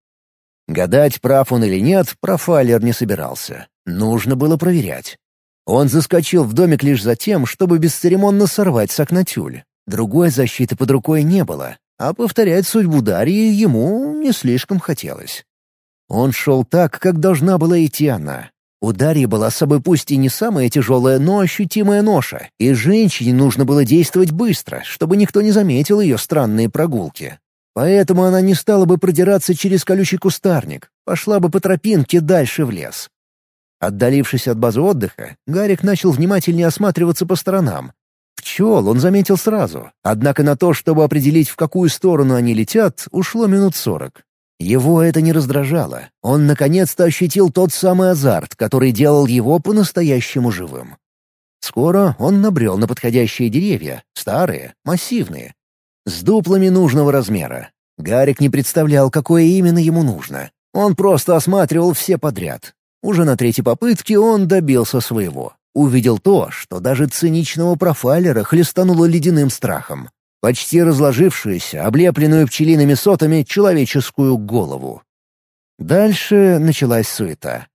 Гадать, прав он или нет, профайлер не собирался. Нужно было проверять. Он заскочил в домик лишь за тем, чтобы бесцеремонно сорвать с окна тюль. Другой защиты под рукой не было, а повторять судьбу Дарьи ему не слишком хотелось. Он шел так, как должна была идти она, у Дарьи была с собой пусть и не самая тяжелая, но ощутимая ноша, и женщине нужно было действовать быстро, чтобы никто не заметил ее странные прогулки. Поэтому она не стала бы продираться через колючий кустарник, пошла бы по тропинке дальше в лес. Отдалившись от базы отдыха, Гарик начал внимательнее осматриваться по сторонам. Пчел он заметил сразу, однако на то, чтобы определить, в какую сторону они летят, ушло минут сорок. Его это не раздражало. Он наконец-то ощутил тот самый азарт, который делал его по-настоящему живым. Скоро он набрел на подходящие деревья, старые, массивные, с дуплами нужного размера. Гарик не представлял, какое именно ему нужно. Он просто осматривал все подряд. Уже на третьей попытке он добился своего. Увидел то, что даже циничного профайлера хлестануло ледяным страхом почти разложившуюся, облепленную пчелиными сотами, человеческую голову. Дальше началась суета.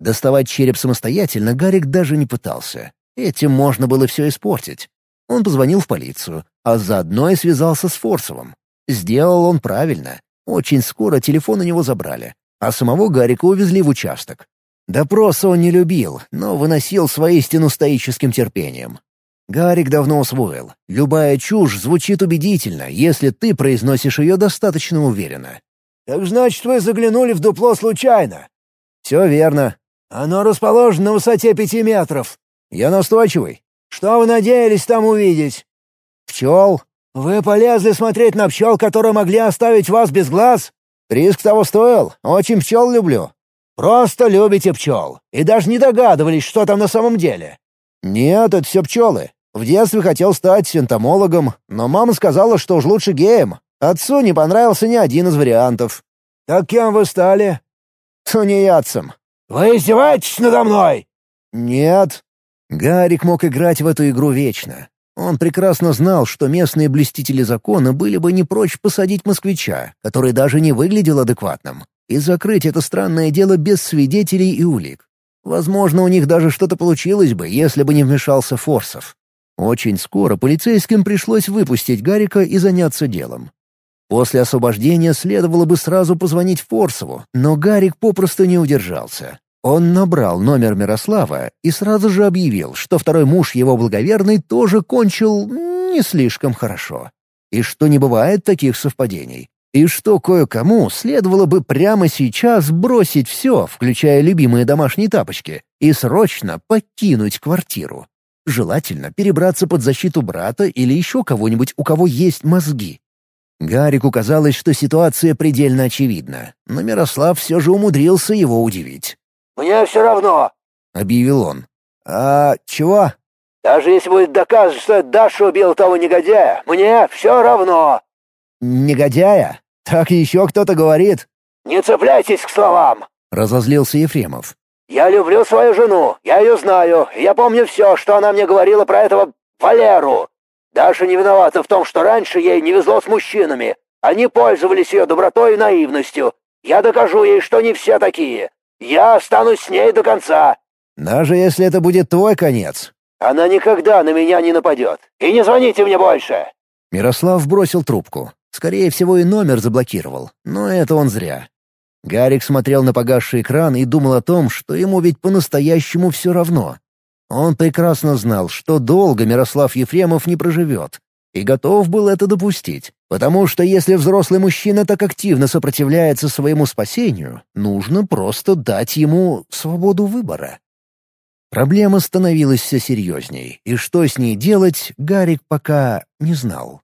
Доставать череп самостоятельно Гарик даже не пытался. Этим можно было все испортить. Он позвонил в полицию, а заодно и связался с Форсовым. Сделал он правильно. Очень скоро телефон у него забрали, а самого Гарика увезли в участок. Допроса он не любил, но выносил с воистину стоическим терпением. Гарик давно усвоил. Любая чушь звучит убедительно, если ты произносишь ее достаточно уверенно. «Так значит, вы заглянули в дупло случайно?» «Все верно». «Оно расположено на высоте пяти метров». «Я настойчивый». «Что вы надеялись там увидеть?» «Пчел». «Вы полезли смотреть на пчел, которые могли оставить вас без глаз?» «Риск того стоил. Очень пчел люблю». «Просто любите пчел. И даже не догадывались, что там на самом деле». «Нет, это все пчелы. В детстве хотел стать энтомологом, но мама сказала, что уж лучше геем. Отцу не понравился ни один из вариантов. «Так кем вы стали?» «Тунеядцем». «Вы издеваетесь надо мной?» «Нет». Гарик мог играть в эту игру вечно. Он прекрасно знал, что местные блюстители закона были бы не прочь посадить москвича, который даже не выглядел адекватным, и закрыть это странное дело без свидетелей и улик. Возможно, у них даже что-то получилось бы, если бы не вмешался Форсов. Очень скоро полицейским пришлось выпустить Гарика и заняться делом. После освобождения следовало бы сразу позвонить Форсову, но Гарик попросту не удержался. Он набрал номер Мирослава и сразу же объявил, что второй муж его благоверный тоже кончил не слишком хорошо. И что не бывает таких совпадений. И что кое-кому следовало бы прямо сейчас бросить все, включая любимые домашние тапочки, и срочно покинуть квартиру. Желательно перебраться под защиту брата или еще кого-нибудь, у кого есть мозги. Гарику казалось, что ситуация предельно очевидна, но Мирослав все же умудрился его удивить. «Мне все равно», — объявил он. «А чего?» «Даже если будет доказано, что Даша убил того негодяя, мне все равно». «Негодяя? Так еще кто-то говорит». не цепляйтесь к словам!» — разозлился Ефремов. «Я люблю свою жену, я ее знаю, я помню все, что она мне говорила про этого Валеру. Даша не виновата в том, что раньше ей не везло с мужчинами. Они пользовались ее добротой и наивностью. Я докажу ей, что не все такие. Я останусь с ней до конца». «Даже если это будет твой конец». «Она никогда на меня не нападет. И не звоните мне больше!» Мирослав бросил трубку. Скорее всего, и номер заблокировал. Но это он зря. Гарик смотрел на погасший экран и думал о том, что ему ведь по-настоящему все равно. Он прекрасно знал, что долго Мирослав Ефремов не проживет, и готов был это допустить, потому что если взрослый мужчина так активно сопротивляется своему спасению, нужно просто дать ему свободу выбора. Проблема становилась все серьезней, и что с ней делать, Гарик пока не знал.